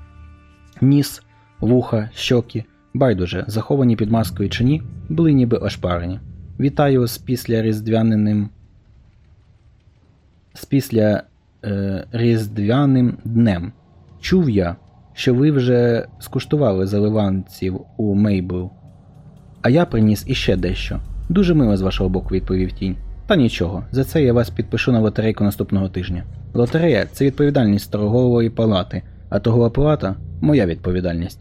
Ніс, вуха, щоки, байдуже, заховані під маскою чи ні, були ніби ошпарені. Вітаю з після різдвяним. З після е, різдвяним днем. Чув я, що ви вже скуштували заливанців у Мейбл. А я приніс іще дещо. Дуже мило з вашого боку, відповів тінь. Та нічого, за це я вас підпишу на лотерейку наступного тижня. Лотерея це відповідальність торгової палати, а торгова палата моя відповідальність.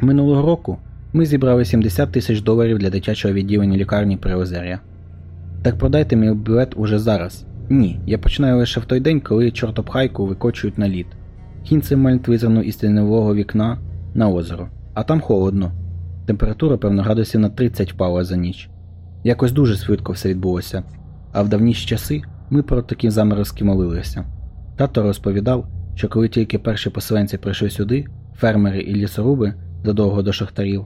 Минулого року ми зібрали 70 тисяч доларів для дитячого відділення лікарні при Озер'я. Так продайте мій білет уже зараз. Ні, я починаю лише в той день, коли чортопхайку викочують на лід. Гінцельман визирнув із тіньового вікна на озеро, а там холодно. Температура, певно, градусів на 30 впала за ніч. Якось дуже швидко все відбулося, а в давніші часи ми про такі заморозки молилися. Тато розповідав, що коли тільки перші поселенці прийшли сюди, фермери і лісоруби задовго до шахтарів,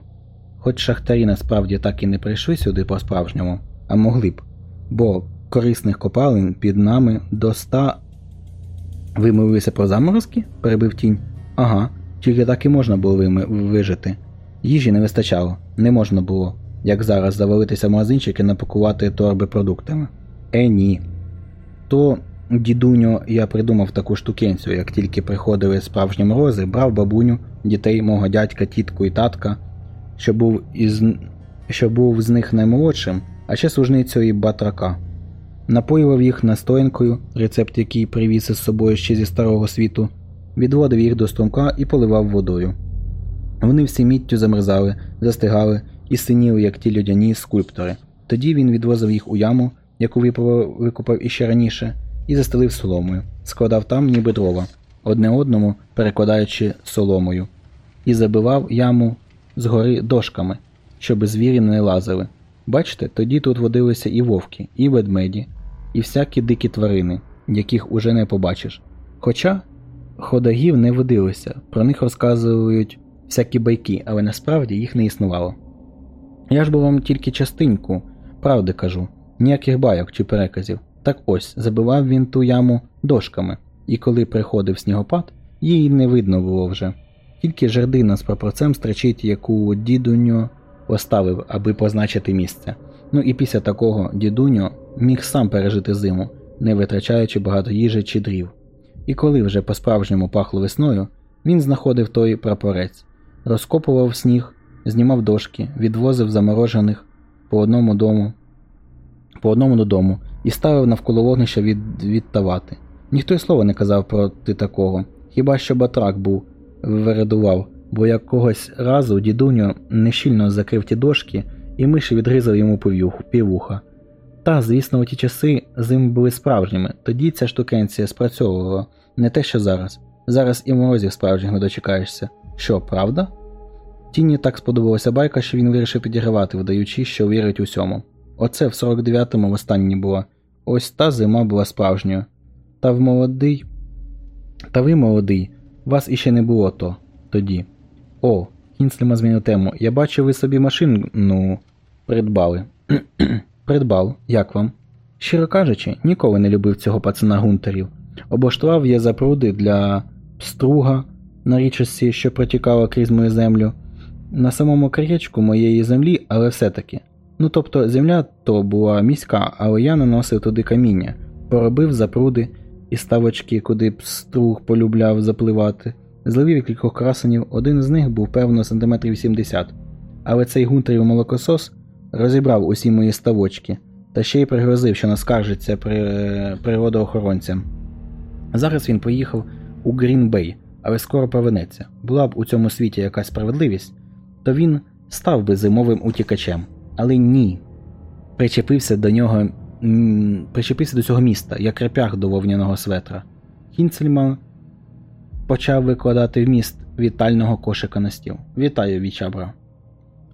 хоч шахтарі насправді так і не прийшли сюди по-справжньому, а могли б, бо корисних копалин під нами до ста. Ви мовилися про заморозки? перебив тінь. Ага, тільки так і можна було вижити. Їжі не вистачало, не можна було, як зараз, завалитися в магазинчик і напакувати торби продуктами. Е, ні. То, дідуньо, я придумав таку штукенцю, як тільки приходили справжні морози, брав бабуню, дітей, мого дядька, тітку і татка, що був із що був з них наймолодшим, а ще служницею і батрака. Напоював їх настоянкою, рецепт який привіз із собою ще зі старого світу, відводив їх до струмка і поливав водою. Вони всі міттю замерзали, застигали і синіли, як ті людяні скульптори. Тоді він відвозив їх у яму, яку викопав іще раніше, і застелив соломою, складав там ніби дрова, одне одному перекладаючи соломою, і забивав яму згори дошками, щоби звірі не лазили. Бачите, тоді тут водилися і вовки, і ведмеді, і всякі дикі тварини, яких уже не побачиш. Хоча ходагів не водилося, про них розказують всякі байки, але насправді їх не існувало. Я ж бо вам тільки частинку, правди кажу, ніяких байок чи переказів. Так ось, забивав він ту яму дошками, і коли приходив снігопад, її не видно було вже. Тільки жердина з прапорцем строчить, яку дідуньо поставив, аби позначити місце. Ну і після такого дідуньо міг сам пережити зиму, не витрачаючи багато їжі чи дрів. І коли вже по-справжньому пахло весною, він знаходив той прапорець, розкопував сніг, знімав дошки, відвозив заморожених по одному дому, по одному додому і ставив навколо вогнища від, відтавати. Ніхто й слова не казав проти такого, хіба що батрак був вирадував, бо якогось разу дідуньо нещільно закрив ті дошки, і миші відрізав йому півуха. Та, звісно, у ті часи зими були справжніми, тоді ця штукенція спрацьовувала, не те, що зараз. Зараз і морозів справжніх не дочекаєшся. Що, правда? Тіні так сподобалася байка, що він вирішив підігравати, вдаючи, що вірить усьому. Оце в 49-му востаннє було. Ось та зима була справжньою. Та в молодий. Та ви молодий, вас іще не було то тоді. О, Кінслема змінив тему. Я бачу, ви собі машину придбали. *clears throat* Придбав, як вам? Щиро кажучи, ніколи не любив цього пацана гунтерів. Облаштував я запруди для струга на річці, що протікала крізь мою землю. На самому краєчку моєї землі, але все-таки. Ну тобто земля то була міська, але я наносив туди каміння, поробив запруди і ставочки, куди б струг полюбляв запливати. Зловив кількох красенів, один з них був певно сантиметрів 70. Але цей гунтерів молокосос розібрав усі мої ставочки та ще й пригрозив, що наскаржиться при... природоохоронцям. Зараз він поїхав у Грінбей, але скоро повернеться. Була б у цьому світі якась справедливість, то він став би зимовим утікачем. Але ні. Причепився до нього. Причепився до цього міста, як реп'ях до вовняного светра. Хінцельман почав викладати вміст вітального кошика на стіл. Вітаю, вічабра.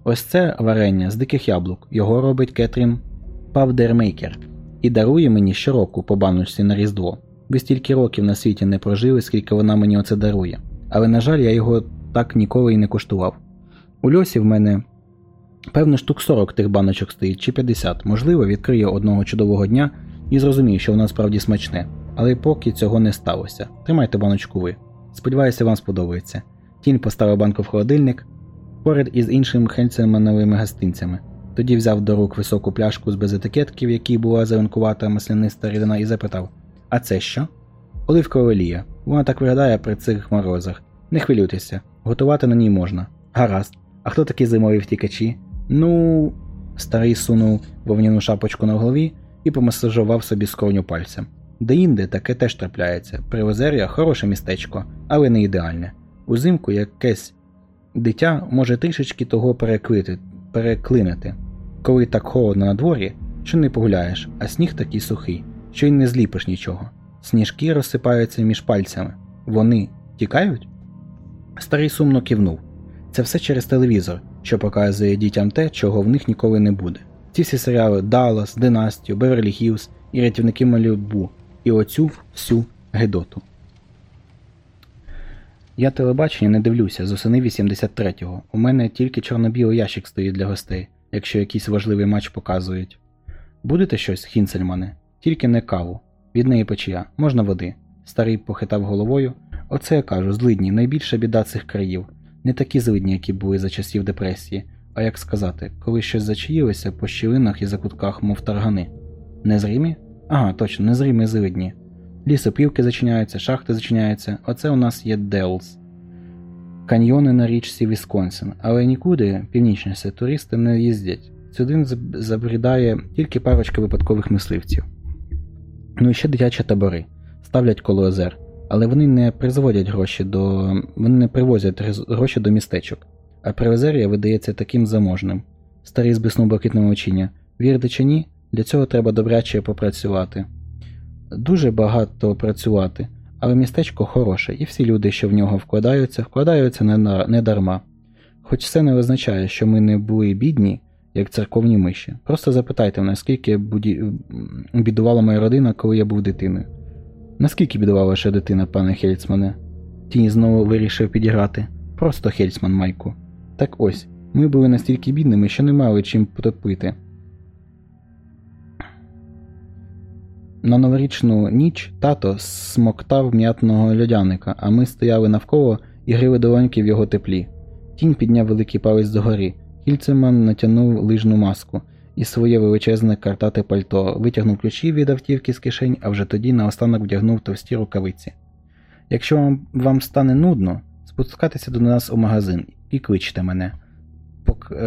Ось це варення з диких яблук. Його робить Кетрін Павдермейкер і дарує мені щороку по баночці на Різдво. Ви стільки років на світі не прожили, скільки вона мені оце дарує. Але, на жаль, я його так ніколи і не куштував. У льосі в мене певно штук 40 тих баночок стоїть чи 50. Можливо, відкрию одного чудового дня і зрозумію, що воно справді смачне. Але поки цього не сталося. Тримайте баночку ви. Сподіваюся, вам сподобається. Тінь поставив банку в холодильник поряд із іншими хельцемановими гостинцями. Тоді взяв до рук високу пляшку з безетикетки, в якій була зеленкувата масляниста рідина, і запитав: А це що? Оливкова олія. Вона так виглядає при цих морозах. Не хвилюйтеся, готувати на ній можна. Гаразд. А хто такі зимові втікачі? Ну. Старий сунув вовняну шапочку на голові і помасажував собі скроню пальцем. Деінде таке теж трапляється. Привозер'я хороше містечко, але не ідеальне. Узимку якесь дитя може трішечки того переклити, переклинити. Коли так холодно на дворі, що не погуляєш, а сніг такий сухий, що й не зліпиш нічого. Сніжки розсипаються між пальцями. Вони тікають? Старий сумно кивнув. Це все через телевізор, що показує дітям те, чого в них ніколи не буде. Ці всі серіали Даллас, Династію, Беверлі Хілз і рятівники Малібу, і оцю всю гидоту. Я телебачення не дивлюся з осени 83-го. У мене тільки чорно-білий ящик стоїть для гостей, якщо якийсь важливий матч показують. Будете щось, Хінцельмане? Тільки не каву. Від неї печія, можна води. Старий похитав головою. Оце я кажу, злидні, найбільша біда цих країв. Не такі злидні, які були за часів депресії, а як сказати, коли щось зачаїлося по щілинах і закутках, мов таргани. Незрімі? Ага, точно, незрімі злидні. Лісопілки зачиняються, шахти зачиняються, оце у нас є Деллс, каньйони на річці Вісконсин, але нікуди північніше туристи не їздять. Сюди забрідає тільки парочка випадкових мисливців. Ну і ще дитячі табори ставлять коло озер, але вони не призводять гроші до. вони не привозять гроші до містечок, а Приозер'я видається таким заможним. Старий зблиснув блакитними очима. Вірите чи ні? Для цього треба добряче попрацювати. Дуже багато працювати, але містечко хороше, і всі люди, що в нього вкладаються, вкладаються не дарма. Хоч це не означає, що ми не були бідні, як церковні миші. Просто запитайте мене, скільки буді... бідувала моя родина, коли я був дитиною. Наскільки бідувала ваша дитина, пане Хельцмане? Тінь знову вирішив підіграти. Просто Хельцман, Майку. Так ось, ми були настільки бідними, що не мали чим потопити. На новорічну ніч тато смоктав м'ятного льодяника, а ми стояли навколо і грили долоньки в його теплі. Тінь підняв великий палець догори. Хільцеман натягнув лижну маску і своє величезне картате пальто, витягнув ключі від автівки з кишень, а вже тоді наостанок вдягнув товсті рукавиці. Якщо вам, вам стане нудно, спускайтеся до нас у магазин і кличте мене.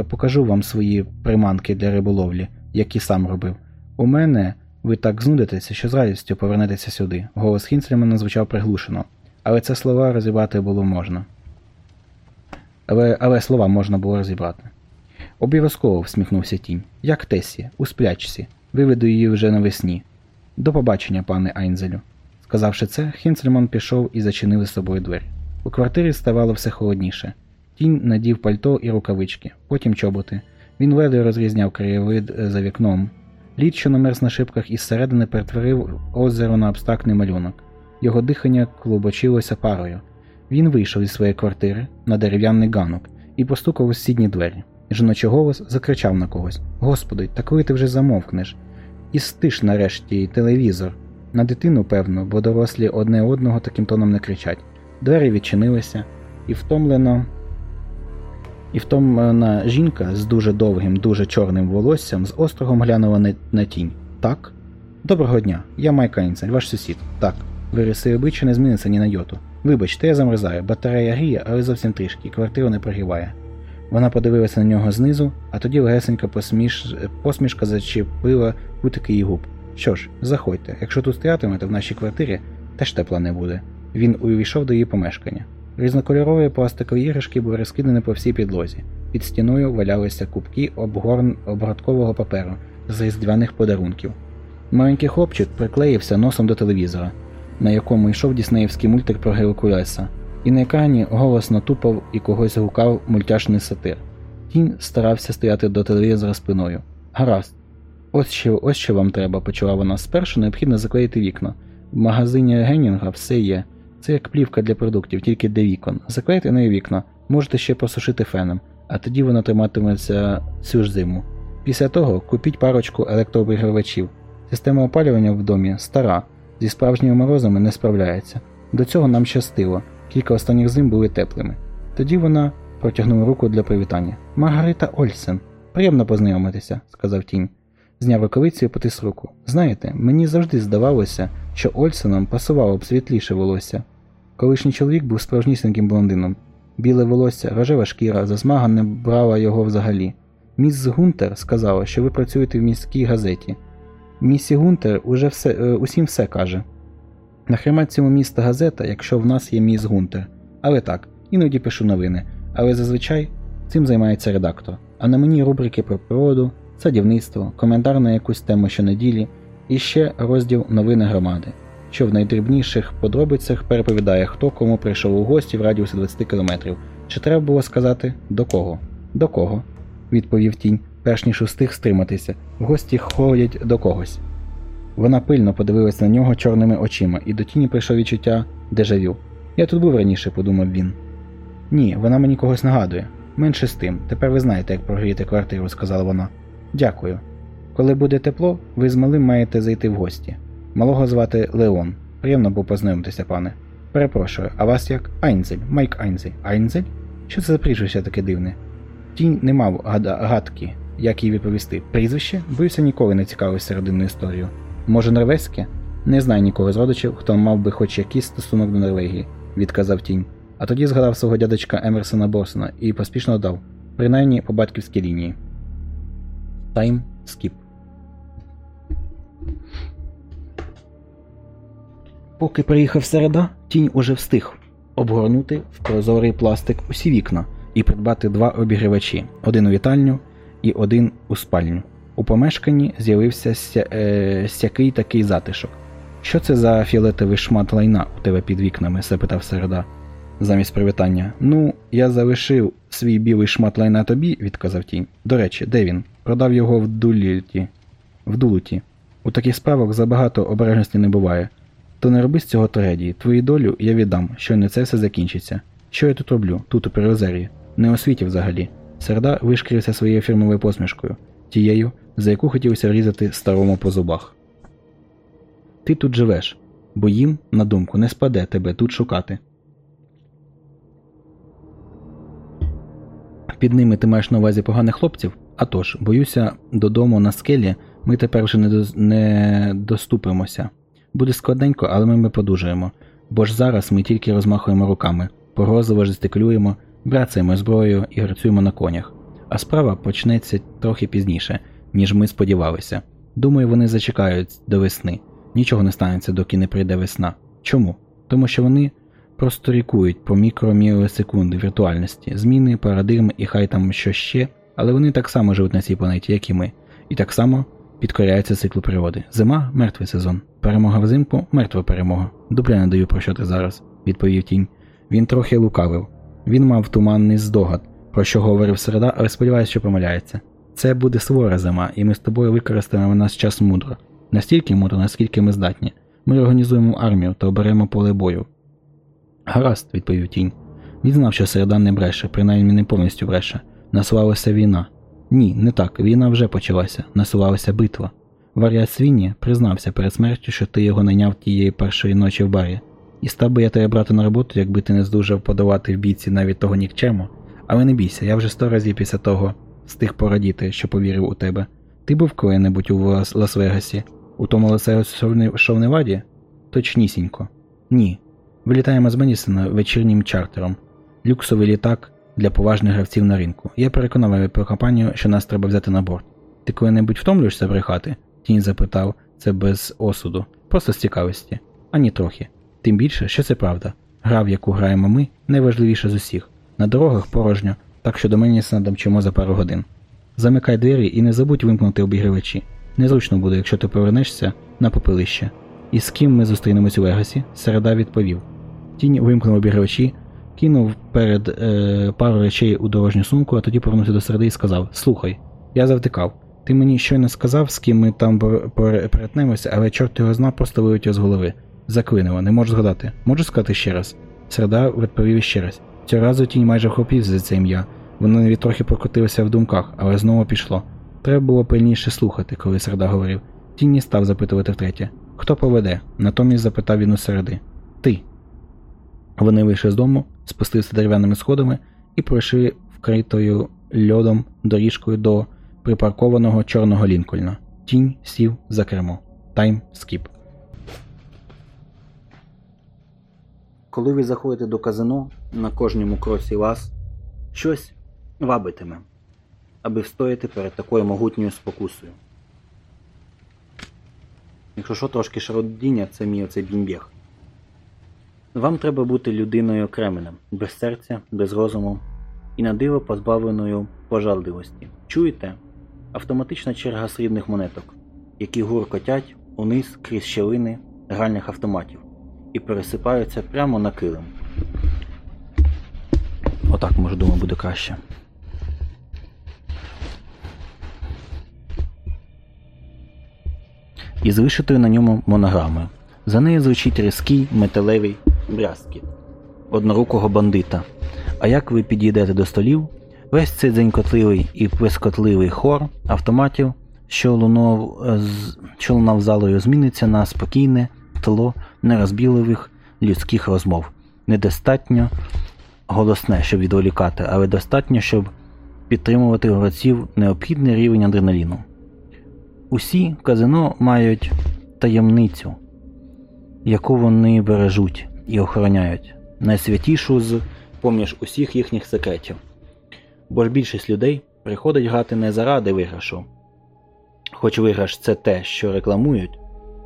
Покажу вам свої приманки для риболовлі, які сам робив. У мене. Ви так знудитеся, що з радістю повернетеся сюди. Голос Хінцельмана звучав приглушено, але це слова розібрати було можна. Але але слова можна було розібрати. Обов'язково всміхнувся тінь. Як Тесі, у сплячці. Виведу її вже навесні. До побачення, пане Айнзелю. Сказавши це, Хінцельман пішов і зачинив з собою двері. У квартирі ставало все холодніше. Тінь надів пальто і рукавички, потім чоботи. Він ледве розрізняв краєвид за вікном, Лід, що намерз на шибках із середини перетворив озеро на абстрактний малюнок. Його дихання клубочилося парою. Він вийшов із своєї квартири на дерев'яний ганок і постукав у сідні двері. Жіночий голос закричав на когось Господи, та коли ти вже замовкнеш? І стиш нарешті телевізор. На дитину, певно, бо дорослі одне одного таким тоном не кричать. Двері відчинилися, і втомлено і втомлена жінка з дуже довгим, дуже чорним волоссям з острогом глянула на, на тінь. Так? Доброго дня, я Майк Айнцель, ваш сусід. Так. Вириси обличчя не зміниться ні на йоту. Вибачте, я замерзаю, батарея гріє, але зовсім трішки, і квартиру не прогріває. Вона подивилася на нього знизу, а тоді легесенька посміш... посмішка зачепила кутики її губ. Що ж, заходьте, якщо тут стоятимете в нашій квартирі, теж тепла не буде. Він увійшов до її помешкання. Різнокольорові пластикові іграшки були розкидані по всій підлозі. Під стіною валялися кубки обгорн... обгорткового паперу з різдвяних подарунків. Маленький хлопчик приклеївся носом до телевізора, на якому йшов діснеївський мультик про Геркулеса, і на екрані голосно тупав і когось гукав мультяшний сатир. Тінь старався стояти до телевізора спиною. Гаразд. Ось що ось що вам треба, почула вона. Спершу необхідно заклеїти вікна. В магазині Геннінга все є. Це як плівка для продуктів, тільки для вікон. Заклейте нею вікна, можете ще посушити феном, а тоді вона триматиметься всю ж зиму. Після того купіть парочку електрообігрівачів. Система опалювання в домі стара, зі справжніми морозами не справляється. До цього нам щастило, кілька останніх зим були теплими. Тоді вона протягнула руку для привітання. Маргарита Ольсен. Приємно познайомитися, сказав тінь. Зняв рукавиці і потис руку. Знаєте, мені завжди здавалося, що Ольсенам пасувало б світліше волосся. Колишній чоловік був справжнісіньким блондином. Біле волосся, рожева шкіра, засмага не брала його взагалі. Міс Гунтер сказала, що ви працюєте в міській газеті. Місі Гунтер уже все, е, усім все каже. Нахрема цьому міста газета, якщо в нас є міс Гунтер. Але так, іноді пишу новини. Але зазвичай цим займається редактор. А на мені рубрики про природу, садівництво, коментар на якусь тему щонеділі і ще розділ новини громади, що в найдрібніших подробицях переповідає, хто кому прийшов у гості в радіусі 20 кілометрів. Чи треба було сказати до кого? До кого? відповів тінь, перш ніж устиг стриматися. В гості ходять до когось. Вона пильно подивилась на нього чорними очима, і до тіні прийшло відчуття дежавю. Я тут був раніше, подумав він. Ні, вона мені когось нагадує. Менше з тим, тепер ви знаєте, як прогріти квартиру, сказала вона. Дякую. Коли буде тепло, ви з малим маєте зайти в гості. Малого звати Леон. Приємно було познайомитися, пане. Перепрошую, а вас як? Айнзель, Майк Айнзель. Айнзель? Що це за прізвище таке дивне? Тінь не мав гада- гадки, як їй відповісти. Прізвище? Боюся, ніколи не цікавився родинною історією. Може, норвезьке? Не знаю нікого з родичів, хто мав би хоч якийсь стосунок до Норвегії, відказав тінь. А тоді згадав свого дядечка Емерсона Борсона і поспішно додав, принаймні по батьківській лінії. Тайм скіп. Поки приїхав середа, тінь уже встиг обгорнути в прозорий пластик усі вікна і придбати два обігрівачі: один у вітальню і один у спальню. У помешканні з'явився ся, е, сякий такий затишок. Що це за фіолетовий шмат лайна у тебе під вікнами? запитав середа. Замість привітання. Ну, я залишив свій білий шмат лайна тобі, відказав тінь. До речі, де він? Продав його в дуліті. В дулуті. У таких справах забагато обережності не буває. То не роби з цього трагедії. Твою долю я віддам, щойно це все закінчиться. Що я тут роблю, тут у перезерії? Не у світі взагалі. Серда вишкірився своєю фірмовою посмішкою, тією, за яку хотілося врізати старому по зубах. Ти тут живеш, бо їм, на думку, не спаде тебе тут шукати. Під ними ти маєш на увазі поганих хлопців? А тож, боюся, додому на скелі ми тепер вже не, доз... не доступимося. Буде складненько, але ми, ми подужаємо. Бо ж зараз ми тільки розмахуємо руками, погрозливо жестикулюємо, бряцаємо зброєю і грацюємо на конях. А справа почнеться трохи пізніше, ніж ми сподівалися. Думаю, вони зачекають до весни. Нічого не станеться, доки не прийде весна. Чому? Тому що вони просто рікують по мікромілісекунди віртуальності, зміни, парадигми і хай там що ще, але вони так само живуть на цій планеті, як і ми, і так само підкоряються циклу природи. Зима мертвий сезон. Перемога взимку мертва перемога. Дубля не даю про що ти зараз, відповів тінь. Він трохи лукавив. Він мав туманний здогад, про що говорив середа, але сподіваюся, що помиляється. Це буде сувора зима, і ми з тобою використаємо наш час мудро. Настільки мудро, наскільки ми здатні. Ми організуємо армію та оберемо поле бою. Гаразд, відповів тінь. Він знав, що середа не бреше, принаймні не повністю бреше. Насувалася війна. Ні, не так. Війна вже почалася, насувалася битва. Скажений Свіні признався перед смертю, що ти його найняв тієї першої ночі в барі. І став би я тебе брати на роботу, якби ти не здужав подолати в бійці навіть того нікчему. Але не бійся, я вже сто разів після того встиг порадіти, що повірив у тебе. Ти був коли-небудь у Лас- Лас-Вегасі? У тому Лас-Вегасі що в Неваді? Точнісінько. Ні. Вилітаємо з Медісона вечірнім чартером. Люксовий літак для поважних гравців на ринку. Я переконав про компанію, що нас треба взяти на борт. Ти коли-небудь втомлюєшся брехати? Тінь запитав це без осуду, просто з цікавості. Ані трохи. Тим більше, що це правда. Гра, в яку граємо ми, найважливіша з усіх. На дорогах порожньо, так що до Менісона домчимо за пару годин. Замикай двері і не забудь вимкнути обігрівачі. Незручно буде, якщо ти повернешся на попелище. І з ким ми зустрінемось у Вегасі? Середа відповів. Тінь вимкнув обігрівачі, кинув перед е, пару речей у дорожню сумку, а тоді повернувся до середи і сказав: Слухай, я завтикав. Ти мені щойно сказав, з ким ми там перетнемося, але чорт його зна просто вилетів з голови. Заклинило, не можу згадати. Можу сказати ще раз. Середа відповів ще раз. Цього разу тінь майже вхопив за це ім'я. Воно навіть трохи прокотилося в думках, але знову пішло. Треба було пильніше слухати, коли середа говорив. Тінь не став запитувати втретє. Хто поведе? Натомість запитав він у середи. Ти. Вони вийшли з дому, спустилися дерев'яними сходами і пройшли вкритою льодом доріжкою до припаркованого чорного Лінкольна. Тінь сів за кермо. Тайм скіп. Коли ви заходите до казино, на кожному кроці вас щось вабитиме, аби встояти перед такою могутньою спокусою. Якщо що, трошки шародіння, це мій оцей бімбєг. Вам треба бути людиною окременим, без серця, без розуму і на диво позбавленою пожалливості. Чуєте? Автоматична черга срібних монеток, які гуркотять униз крізь щелини гральних автоматів і пересипаються прямо на килим. Отак, може, думаю, буде краще. І з вишитою на ньому монограмою. За нею звучить різкий металевий брязкіт однорукого бандита. А як ви підійдете до столів, весь цей дзенькотливий і пискотливий хор автоматів, що лунав, е, що лунав залою, зміниться на спокійне тло нерозбірливих людських розмов. Недостатньо голосне, щоб відволікати, але достатньо, щоб підтримувати гравців необхідний рівень адреналіну. Усі казино мають таємницю, яку вони бережуть і охороняють, найсвятішу з поміж усіх їхніх секретів. Бо ж більшість людей приходить грати не заради виграшу. Хоч виграш це те, що рекламують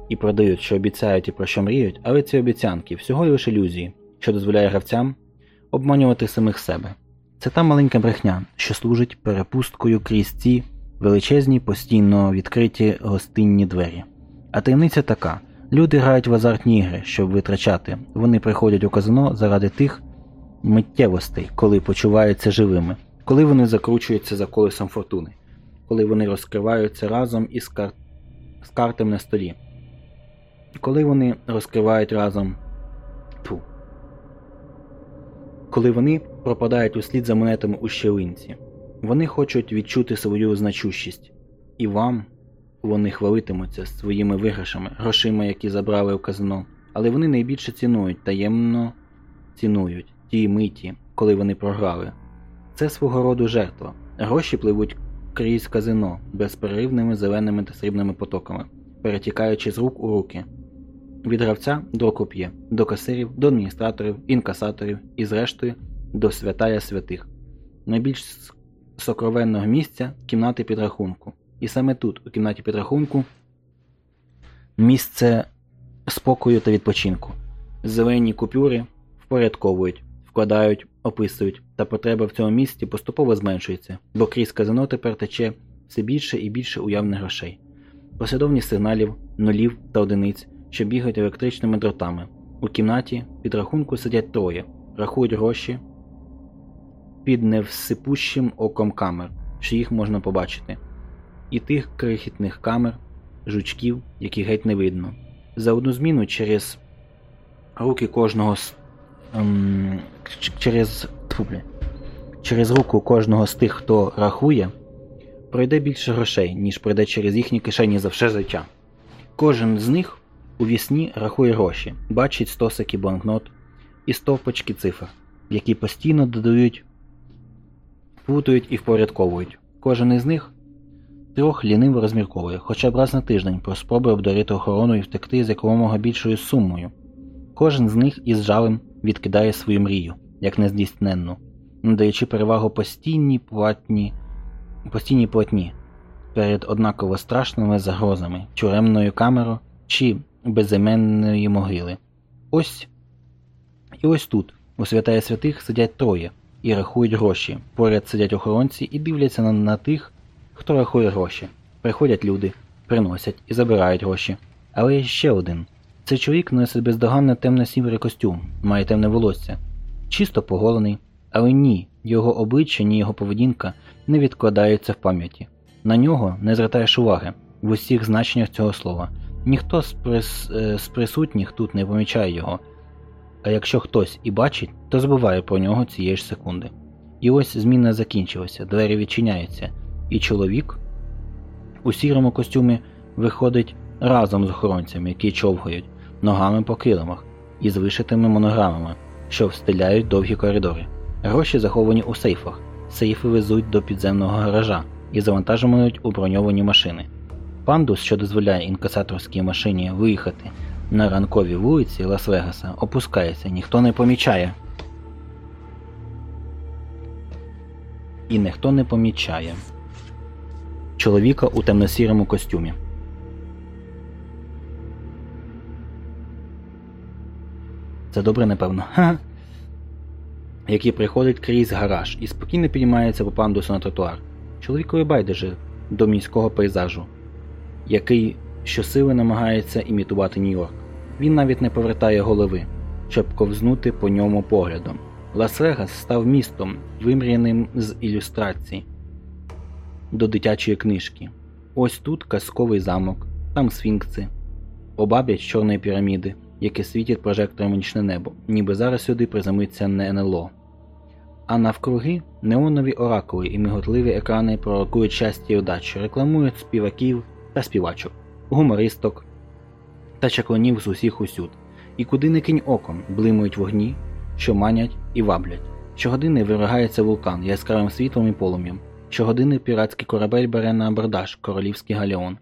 і продають, що обіцяють і про що мріють, але ці обіцянки всього лише ілюзії, що дозволяє гравцям обманювати самих себе. Це та маленька брехня, що служить перепусткою крізь ці величезні, постійно відкриті гостинні двері. А таємниця така: люди грають в азартні ігри, щоб витрачати. Вони приходять у казино заради тих миттєвостей, коли почуваються живими, коли вони закручуються за колесом фортуни, коли вони розкриваються разом із кар... з картами на столі, коли вони розкривають разом. Фу. Коли вони пропадають услід за монетами у щелинці. Вони хочуть відчути свою значущість, і вам вони хвалитимуться своїми виграшами, грошима, які забрали у казино, але вони найбільше цінують, таємно цінують ті миті, коли вони програли. Це свого роду жертва. Гроші пливуть крізь казино безперервними зеленими та срібними потоками, перетікаючи з рук у руки. Від гравця до коп'є, до касирів, до адміністраторів, інкасаторів і, зрештою, до святая святих. Найбільш сокровенного місця кімнати підрахунку. І саме тут, у кімнаті підрахунку, місце спокою та відпочинку. Зелені купюри впорядковують, вкладають, описують, та потреба в цьому місці поступово зменшується, бо крізь казино тепер тече все більше і більше уявних грошей. Послідовність сигналів, нулів та одиниць, що бігають електричними дротами. У кімнаті під рахунку сидять троє, рахують гроші під невсипущим оком камер, що їх можна побачити, і тих крихітних камер, жучків, які геть не видно. За одну зміну через руки кожного з ем, через, тьфу, через руку кожного з тих, хто рахує, пройде більше грошей, ніж пройде через їхні кишені за все життя. Кожен з них у вісні рахує гроші, бачить стосики банкнот і стовпочки цифр, які постійно додають, плутають і впорядковують. Кожен із них трьох ліниво розмірковує, хоча б раз на тиждень про спроби обдарити охорону і втекти з якомога більшою сумою. Кожен з них із жалем відкидає свою мрію, як нездійсненну, надаючи перевагу постійній платні, постійній платні перед однаково страшними загрозами, тюремною камерою чи безіменної могили. Ось і ось тут, у святая святих, сидять троє і рахують гроші. Поряд сидять охоронці і дивляться на, на тих, хто рахує гроші. Приходять люди, приносять і забирають гроші. Але є ще один. Цей чоловік носить бездоганне темне сівре костюм, має темне волосся, чисто поголений, але ні, його обличчя, ні його поведінка не відкладаються в пам'яті. На нього не звертаєш уваги в усіх значеннях цього слова. Ніхто з, прис, е, з присутніх тут не помічає його. А якщо хтось і бачить, то забуває про нього цієї ж секунди. І ось зміна закінчилася, двері відчиняються, і чоловік у сірому костюмі виходить разом з охоронцями, які човгають ногами по килимах і з вишитими монограмами, що встиляють довгі коридори. Гроші заховані у сейфах. Сейфи везуть до підземного гаража і завантажують у броньовані машини. Пандус, що дозволяє інкасаторській машині виїхати на ранкові вулиці Лас-Вегаса, опускається, ніхто не помічає. І ніхто не помічає чоловіка у темно-сірому костюмі. Це добре, напевно. Ха. Який приходить крізь гараж і спокійно піднімається по пандусу на тротуар. Чоловікові байдуже до міського пейзажу, який щосили намагається імітувати Нью-Йорк. Він навіть не повертає голови, щоб ковзнути по ньому поглядом. Лас-Вегас став містом, вимріяним з ілюстрацій до дитячої книжки. Ось тут казковий замок, там сфінкси, обабіч чорної піраміди, які світять прожектором нічне небо, ніби зараз сюди приземлиться не НЛО. А навкруги неонові оракули і миготливі екрани пророкують щастя і удачу, рекламують співаків та співачок, гумористок та чаклунів з усіх усюд. І куди не кинь оком, блимують вогні, що манять і ваблять. Щогодини виригається вулкан яскравим світлом і полум'ям. Щогодини піратський корабель бере на абордаж королівський галеон.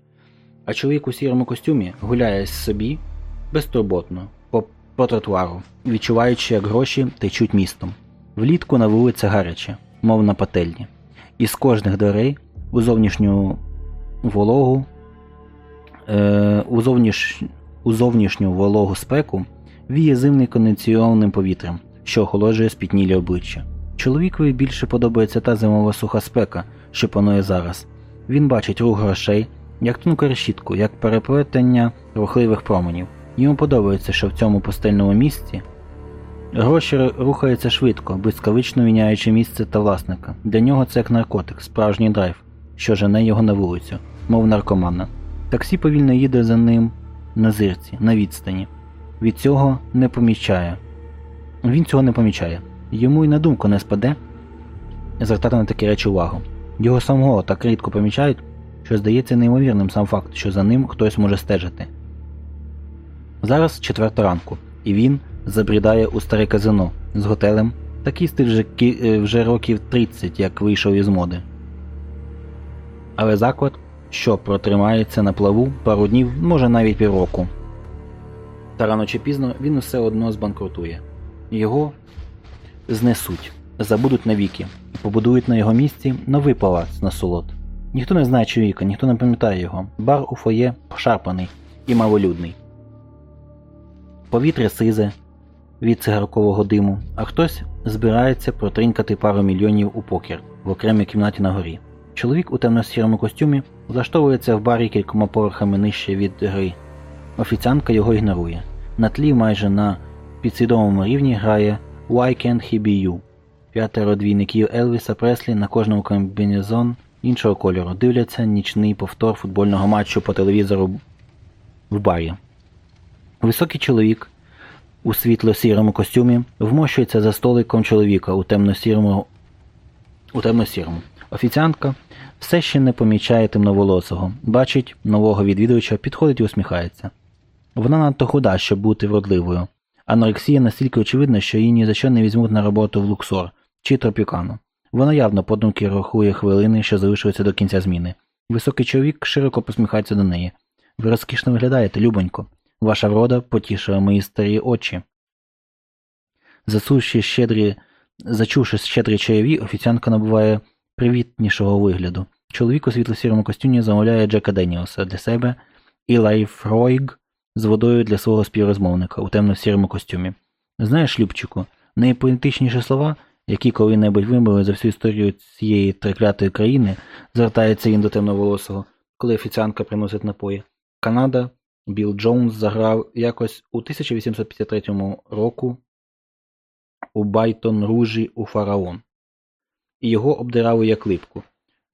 А чоловік у сірому костюмі гуляє собі безтурботно по, по тротуару, відчуваючи, як гроші течуть містом. Влітку на вулиці гаряче, мов на пательні. І з кожних дверей у зовнішню вологу, е, у, зовніш, у зовнішню вологу спеку віє зимний кондиціонним повітрям, що охолоджує спітнілі обличчя. Чоловікові більше подобається та зимова суха спека, що панує зараз. Він бачить рух грошей, як тонку решітку, як переплетення рухливих променів. Йому подобається, що в цьому пустельному місці гроші рухаються швидко, блискавично міняючи місце та власника. Для нього це як наркотик, справжній драйв, що жене його на вулицю, мов наркомана. Таксі повільно їде за ним на зирці, на відстані. Від цього не помічає. Він цього не помічає. Йому й на думку не спаде звертати на такі речі увагу. Його самого так рідко помічають, що здається неймовірним сам факт, що за ним хтось може стежити. Зараз четверта ранку, і він забрідає у старе казино з готелем, такий стиль вже, вже років 30, як вийшов із моди. Але заклад, що протримається на плаву пару днів, може навіть півроку. Та рано чи пізно він усе одно збанкрутує. Його знесуть, забудуть навіки і побудують на його місці новий палац на солод. Ніхто не знає чоловіка, ніхто не пам'ятає його. Бар у фоє пошарпаний і малолюдний. Повітря сизе від цигаркового диму, а хтось збирається протринкати пару мільйонів у покер в окремій кімнаті на горі. Чоловік у темно-сірому костюмі влаштовується в барі кількома поверхами нижче від гри. Офіціантка його ігнорує. На тлі майже на підсвідомому рівні грає Why Can't He Be You? П'ятеро двійників Елвіса Преслі на кожному комбінезон іншого кольору дивляться нічний повтор футбольного матчу по телевізору в барі. Високий чоловік у світло-сірому костюмі вмощується за столиком чоловіка у темно-сірому. У темно-сірому. Офіціантка все ще не помічає темноволосого, бачить нового відвідувача, підходить і усміхається. Вона надто худа, щоб бути вродливою. Анорексія настільки очевидна, що її ні за що не візьмуть на роботу в Луксор чи Тропікану. Вона явно подумки рахує хвилини, що залишуються до кінця зміни. Високий чоловік широко посміхається до неї. Ви розкішно виглядаєте, любонько. Ваша врода потішила мої старі очі. Засувши щедрі, зачувши щедрі чайові, офіціантка набуває привітнішого вигляду. Чоловік у світло-сірому костюмі замовляє Джека Деніелса для себе і Лайфройг з водою для свого співрозмовника у темно-сірому костюмі. Знаєш, Любчику, найполітичніші слова, які коли-небудь вимовили за всю історію цієї треклятої країни, звертається він до темноволосого, коли офіціантка приносить напої. Канада, Білл Джонс заграв якось у 1853 року у Батон-Ружі у Фараон. І його обдирали як липку.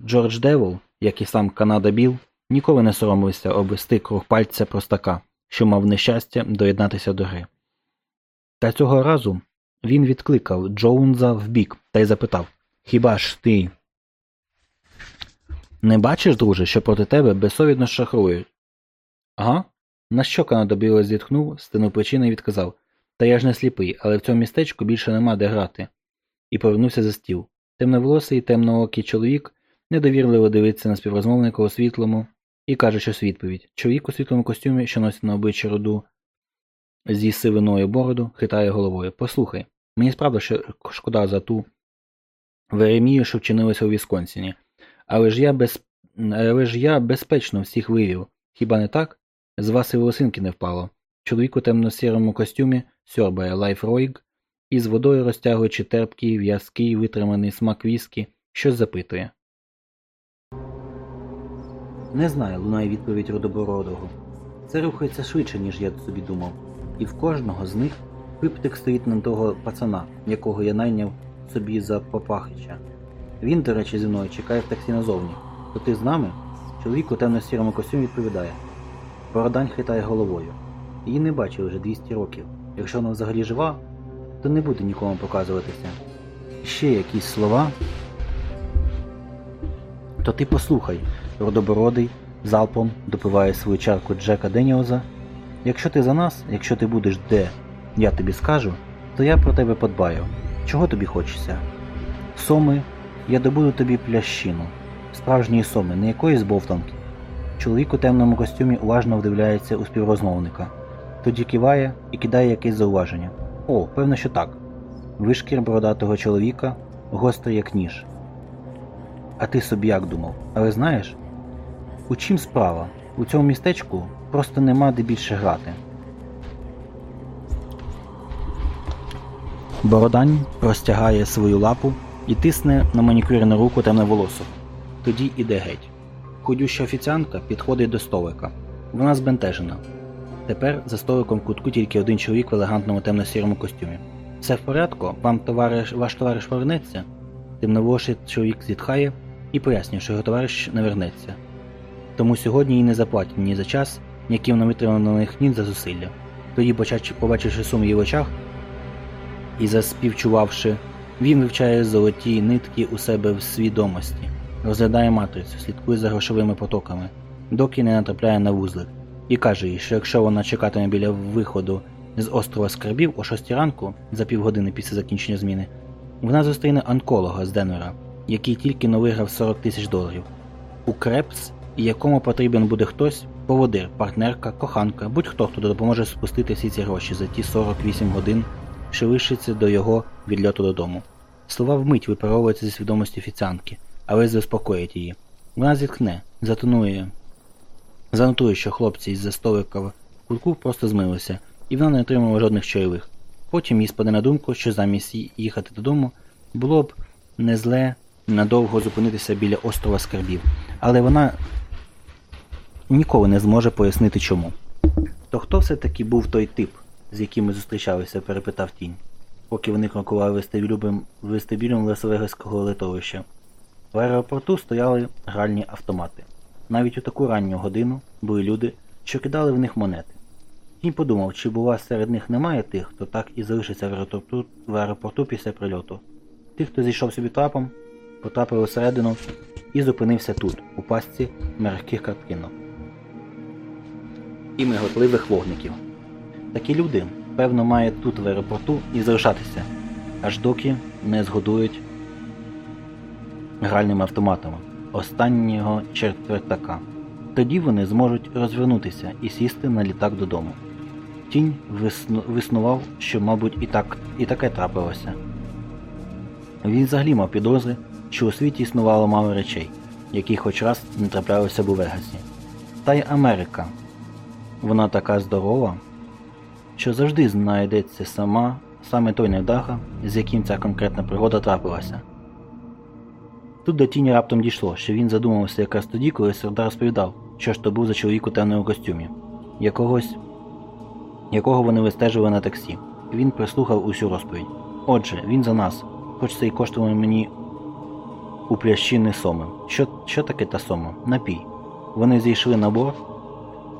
Джордж Девол, як і сам Канада Білл, ніколи не соромився обвести круг пальця простака, що мав нещастя доєднатися до гри. Та цього разу він відкликав Джоунза вбік та й запитав Хіба ж ти не бачиш, друже, що проти тебе безсовісно шахрують? Ага. На що Канада зітхнув, стинув плечима і відказав Та я ж не сліпий, але в цьому містечку більше нема де грати. і повернувся за стіл. Темноволосий темноокий чоловік недовірливо дивиться на співрозмовника у світлому і каже щось відповідь. Чоловік у світлому костюмі, що носить на обличчі роду зі сивиною бороду, хитає головою. Послухай, мені справді шкода за ту Веремію, що вчинилося у Вісконсіні. Але ж я без... Але ж я безпечно всіх вивів. Хіба не так? З вас і волосинки не впало. Чоловік у темно-сірому костюмі сьорбає лайфройг і з водою розтягуючи терпкий, в'язкий, витриманий смак віскі, щось запитує. Не знаю, лунає відповідь Рудобородого. Це рухається швидше, ніж я собі думав. І в кожного з них виптик стоїть на того пацана, якого я найняв собі за Попахича. Він, до речі, зі мною чекає в таксі назовні. То ти з нами? Чоловік у темно-сірому костюмі відповідає. Бородань хитає головою. Її не бачив вже 200 років. Якщо вона взагалі жива, то не буде нікому показуватися. Ще якісь слова. То ти послухай, родобородий залпом допиває свою чарку Джека Деніоза. Якщо ти за нас, якщо ти будеш де я тобі скажу, то я про тебе подбаю. Чого тобі хочеться? Соми, я добуду тобі плящину. Справжньої соми, не якоїсь бовтанки. Чоловік у темному костюмі уважно вдивляється у співрозмовника, тоді киває і кидає якесь зауваження. О, певно, що так. Вишкір бородатого чоловіка гострий як ніж. А ти собі як думав? Але знаєш? У чим справа? У цьому містечку просто нема де більше грати. Бородань простягає свою лапу і тисне на манікюрну руку темноволосу. Тоді іде геть. Худюща офіціантка підходить до столика. Вона збентежена. Тепер за столиком в кутку тільки один чоловік в елегантному темно-сірому костюмі. Все в порядку, вам товариш, ваш товариш повернеться? Темноволосий чоловік зітхає і пояснює, що його товариш не вернеться. Тому сьогодні їй не заплатять ні за час, який вона витримала на них, ні за зусилля. Тоді, побачивши сум її в очах і заспівчувавши, він вивчає золоті нитки у себе в свідомості, розглядає матрицю, слідкує за грошовими потоками, доки не натрапляє на вузлик, і каже їй, що якщо вона чекатиме біля виходу з острова скарбів о 6 ранку за півгодини після закінчення зміни, вона зустріне онколога з Денвера, який тільки но виграв 40 тисяч доларів. У Крепс, і якому потрібен буде хтось, поводир, партнерка, коханка, будь-хто, хто допоможе спустити всі ці гроші за ті 48 годин, що лишиться до його відльоту додому. Слова вмить випаровуються зі свідомості офіціантки, але заспокоїть її. Вона зіткне, затонує, занотує, що хлопці із-за столика в кутку просто змилися, і вона не отримала жодних чайових. Потім їй спаде на думку, що замість їхати додому було б не зле надовго зупинитися біля острова скарбів, але вона ніколи не зможе пояснити чому. То хто все-таки був той тип, з яким ми зустрічалися, перепитав тінь, поки вони крокували вестибілем, вестибілем Лас-Вегаського литовища. В аеропорту стояли гральні автомати. Навіть у таку ранню годину були люди, що кидали в них монети. Тінь подумав, чи бува серед них немає тих, хто так і залишиться в аеропорту, в аеропорту після прильоту. Тих, хто зійшов собі трапом, потрапив усередину і зупинився тут, у пастці м'яких картинок. І миготливих вогників. Такі люди, певно, мають тут в аеропорту і залишатися, аж доки не згодують гральними автоматами останнього четвертака. Тоді вони зможуть розвернутися і сісти на літак додому. Тінь висну... виснував, що, мабуть, і так, і таке трапилося. Він взагалі мав підозри, що у світі існувало мало речей, які хоч раз не траплялися б у Вегасі. Та й Америка. Вона така здорова, що завжди знайдеться сама саме той невдаха, з яким ця конкретна пригода трапилася. Тут до тіні раптом дійшло, що він задумався якраз тоді, коли Серда розповідав, що ж то був за чоловік у темному костюмі, якогось, якого вони вистежили на таксі. Він прислухав усю розповідь. Отже, він за нас, хоч це й коштувало мені у плящини соми. Що що таке та сома? Напій. Вони зійшли на борт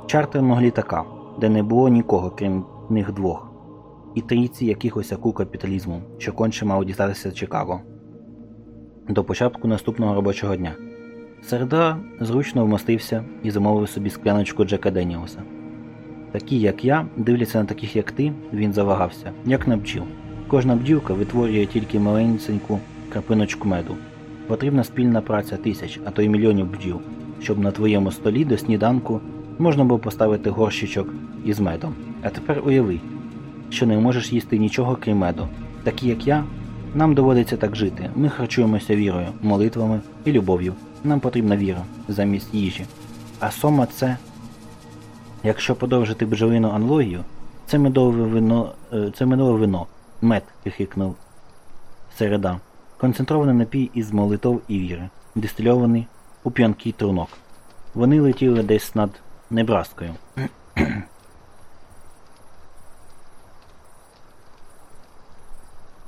чартерного літака, де не було нікого, крім них двох, і трійці якихось акул капіталізму, що конче мав дістатися Чикаго до початку наступного робочого дня. Середа зручно вмостився і замовив собі скляночку Джека Деніуса. Такі, як я, дивляться на таких, як ти, він завагався, як на бджіл. Кожна бджілка витворює тільки маленьку крапиночку меду. Потрібна спільна праця тисяч, а то й мільйонів бджіл, щоб на твоєму столі до сніданку можна було поставити горщичок із медом. А тепер уяви, що не можеш їсти нічого крім меду. Такі як я, нам доводиться так жити. Ми харчуємося вірою, молитвами і любов'ю. Нам потрібна віра замість їжі. А сома це, якщо подовжити бджолину аналогію, це медове вино, е, це медове вино, мед, хихикнув середа. Концентрований напій із молитов і віри, дистильований у п'янкий трунок. Вони летіли десь над Небраскою.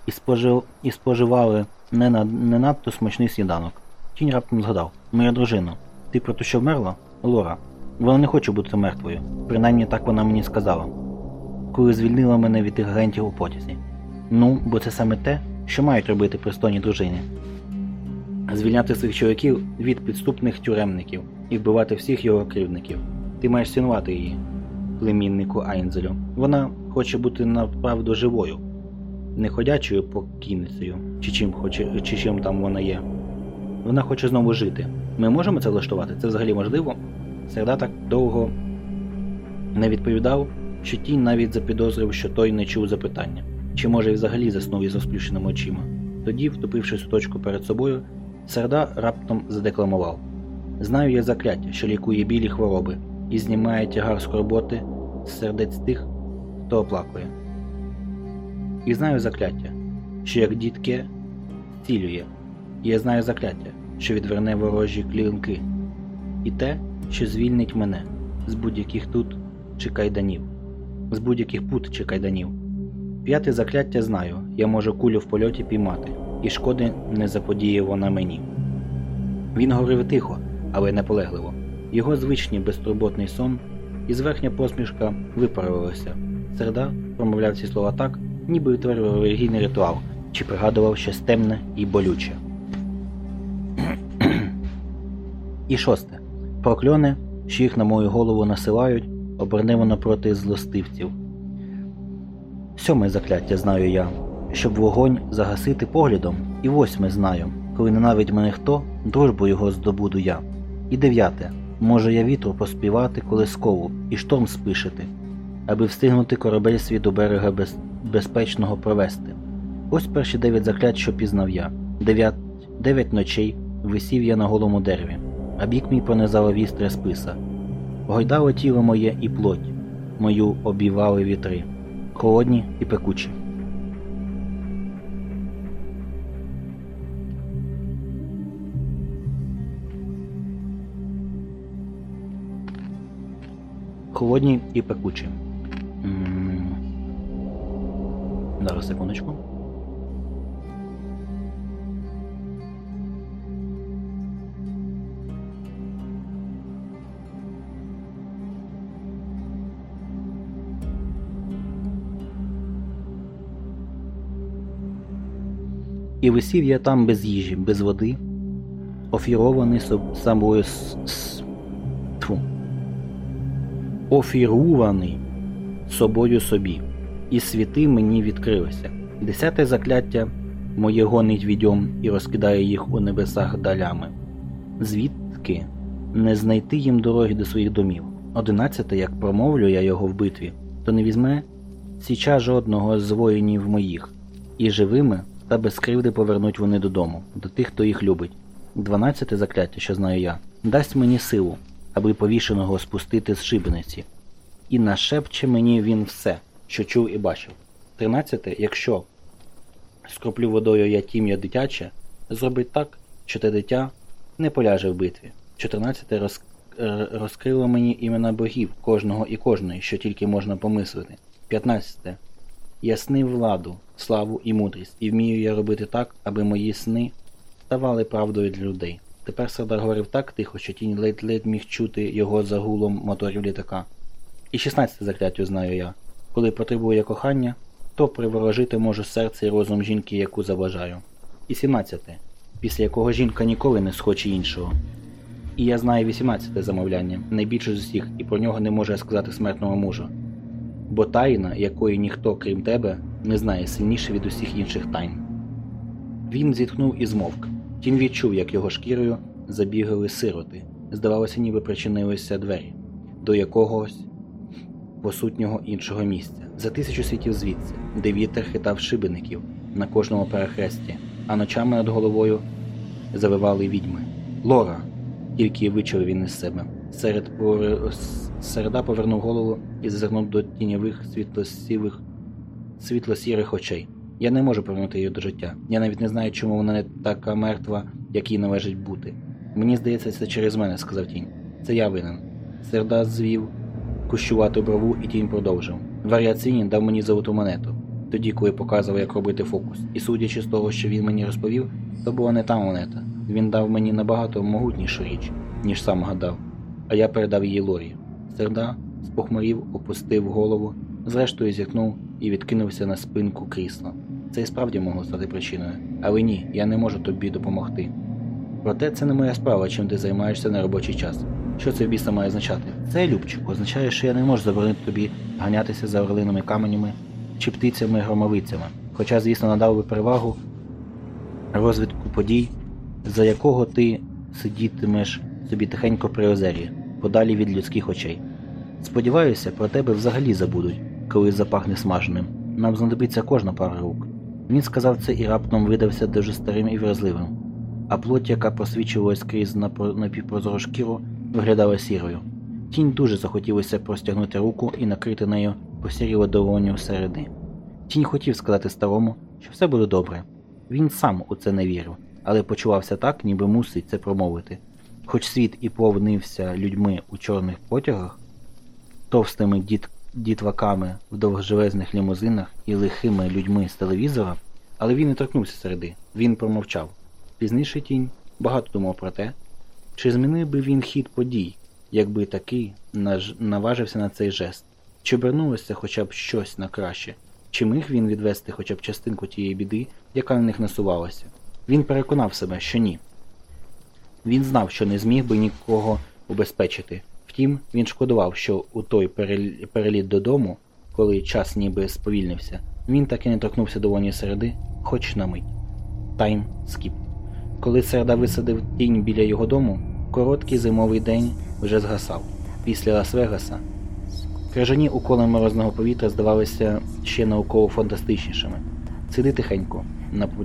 і, спожив... і споживали не, на... не надто смачний сніданок. Тінь раптом згадав Моя дружина, ти про те, що вмерла? Лора. Вона не хоче бути мертвою. Принаймні так вона мені сказала. Коли звільнила мене від тих агентів у потязі. Ну, бо це саме те, що мають робити пристойні дружини. Звільняти своїх чоловіків від підступних тюремників і вбивати всіх його кривдників. Ти маєш цінувати її, племіннику Айнзелю. Вона хоче бути направду живою, не ходячою покійницею, чи чим хоче, чи чим там вона є. Вона хоче знову жити. Ми можемо це влаштувати? Це взагалі можливо? Серда так довго не відповідав, що тінь навіть запідозрив, що той не чув запитання, чи може взагалі заснув із розплющеними очима. Тоді, втупившись у точку перед собою, Серда раптом задекламував Знаю я закляття, що лікує білі хвороби і знімає тягар скорботи з сердець тих, хто оплакує. І знаю закляття, що як дітке зцілює, і я знаю закляття, що відверне ворожі клінки, і те, що звільнить мене з будь-яких тут чи кайданів, з будь-яких пут чи кайданів. П'яте закляття знаю, я можу кулю в польоті піймати, і шкоди не заподіє вона мені. Він говорив тихо, але наполегливо. Його звичний безтурботний сон і зверхня посмішка випарувалася. Серда промовляв ці слова так, ніби утворював релігійний ритуал, чи пригадував щось темне і болюче. і шосте. Прокльони, що їх на мою голову насилають, оберне воно проти злостивців. Сьоме закляття знаю я, щоб вогонь загасити поглядом, і восьме знаю, коли ненавидь мене хто, дружбу його здобуду я. І дев'яте може я вітру поспівати колискову і шторм спишити, аби встигнути корабель свій до берега без... безпечного провести. Ось перші дев'ять заклять, що пізнав я. Дев'ять дев'ять ночей висів я на голому дереві, а бік мій пронизала вістря списа. Гойдало тіло моє і плоть, мою обівали вітри, холодні і пекучі. Холодні і пекучі. Зараз секундочку. І висів я там без їжі, без води, офірований соб- собою с... Тьфу. Офіруваний собою собі, і світи мені відкрилися. Десяте закляття моє гонить відьом і розкидає їх у небесах далями. Звідки не знайти їм дороги до своїх домів. Одинадцяте, як промовлю я його в битві, то не візьме січа жодного з воїнів моїх, і живими та без кривди повернуть вони додому, до тих, хто їх любить. Дванадцяте закляття, що знаю я, дасть мені силу, аби повішеного спустити з шибениці. І нашепче мені він все, що чув і бачив. Тринадцяте, якщо скроплю водою я тім'я дитяче, зробить так, що те дитя не поляже в битві. Чотирнадцяте роз... е, розкрило мені імена богів, кожного і кожної, що тільки можна помислити. П'ятнадцяте. Я снив владу, славу і мудрість, і вмію я робити так, аби мої сни ставали правдою для людей. Тепер Сардар говорив так тихо, що тінь ледь-ледь міг чути його за гулом моторів літака. І 16 закляття знаю я. Коли потребує кохання, то приворожити можу серце і розум жінки, яку заважаю. І 17, після якого жінка ніколи не схоче іншого. І я знаю 18 замовляння, найбільше з усіх, і про нього не може сказати смертного мужа. Бо тайна, якої ніхто, крім тебе, не знає сильніше від усіх інших тайн. Він зітхнув і змовк. Тінь відчув, як його шкірою забігали сироти. Здавалося, ніби причинилися двері до якогось посутнього іншого місця, за тисячу світів звідси, де вітер хитав шибеників на кожному перехресті, а ночами над головою завивали відьми. Лора! тільки вичав він із себе. Серед повер- Середа повернув голову і зазирнув до тіньових світло-сірих очей. Я не можу повернути її до життя. Я навіть не знаю, чому вона не така мертва, як їй належить бути. Мені здається, це через мене, сказав тінь. Це я винен. Серда звів кущувату брову, і тінь продовжив. Варіацинін дав мені золоту монету, тоді, коли показував, як робити фокус. І судячи з того, що він мені розповів, то була не та монета. Він дав мені набагато могутнішу річ, ніж сам гадав, а я передав її Лорі. Серда спохмурів, опустив голову, зрештою зітхнув і відкинувся на спинку крісла. Це і справді могло стати причиною. Але ні, я не можу тобі допомогти. Проте це не моя справа, чим ти займаєшся на робочий час. Що це в біса має означати? Це, Любчику, означає, що я не можу заборонити тобі ганятися за орлиними каменями чи птицями-громовицями. Хоча, звісно, надав би перевагу розвитку подій, за якого ти сидітимеш собі тихенько при озері, подалі від людських очей. Сподіваюся, про тебе взагалі забудуть, коли запахне смаженим. Нам знадобиться кожна пара рук. Він сказав це і раптом видався дуже старим і вразливим, а плоть, яка просвічувалась крізь напівпрозору шкіру, виглядала сірою. Тінь дуже захотілося простягнути руку і накрити нею посіріло долоню середи. Тінь хотів сказати старому, що все буде добре. Він сам у це не вірив, але почувався так, ніби мусить це промовити. Хоч світ і повнився людьми у чорних потягах, товстими діт... дітваками в довгожелезних лімузинах і лихими людьми з телевізора, але він не торкнувся середи, він промовчав. Пізніше тінь багато думав про те, чи змінив би він хід подій, якби такий наважився на цей жест, чи обернулося хоча б щось на краще, чи міг він відвести хоча б частинку тієї біди, яка на них насувалася. Він переконав себе, що ні. Він знав, що не зміг би нікого убезпечити. Втім, він шкодував, що у той переліт додому, коли час ніби сповільнився, він так і не торкнувся долоні середи, хоч на мить. Тайм скіп. Коли середа висадив тінь біля його дому, короткий зимовий день вже згасав. Після Лас-Вегаса крижані уколи морозного повітря здавалися ще науково-фантастичнішими. Сиди тихенько,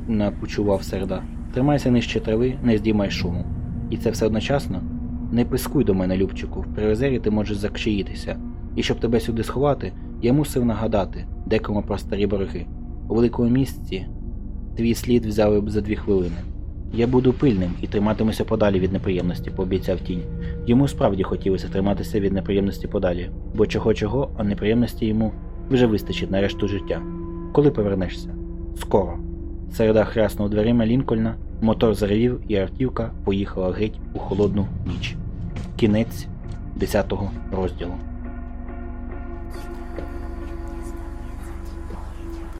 напучував середа. Тримайся нижче трави, не здіймай шуму. І це все одночасно? Не пискуй до мене, Любчику, в приозері ти можеш закшиїтися. І щоб тебе сюди сховати, я мусив нагадати декому про старі борги. У великому місці твій слід взяли б за дві хвилини. Я буду пильним і триматимуся подалі від неприємності, пообіцяв тінь. Йому справді хотілося триматися від неприємності подалі, бо чого чого, а неприємності йому вже вистачить на решту життя. Коли повернешся? Скоро. Середа хряснув дверима Лінкольна, мотор заревів і автівка поїхала геть у холодну ніч. Кінець 10 розділу.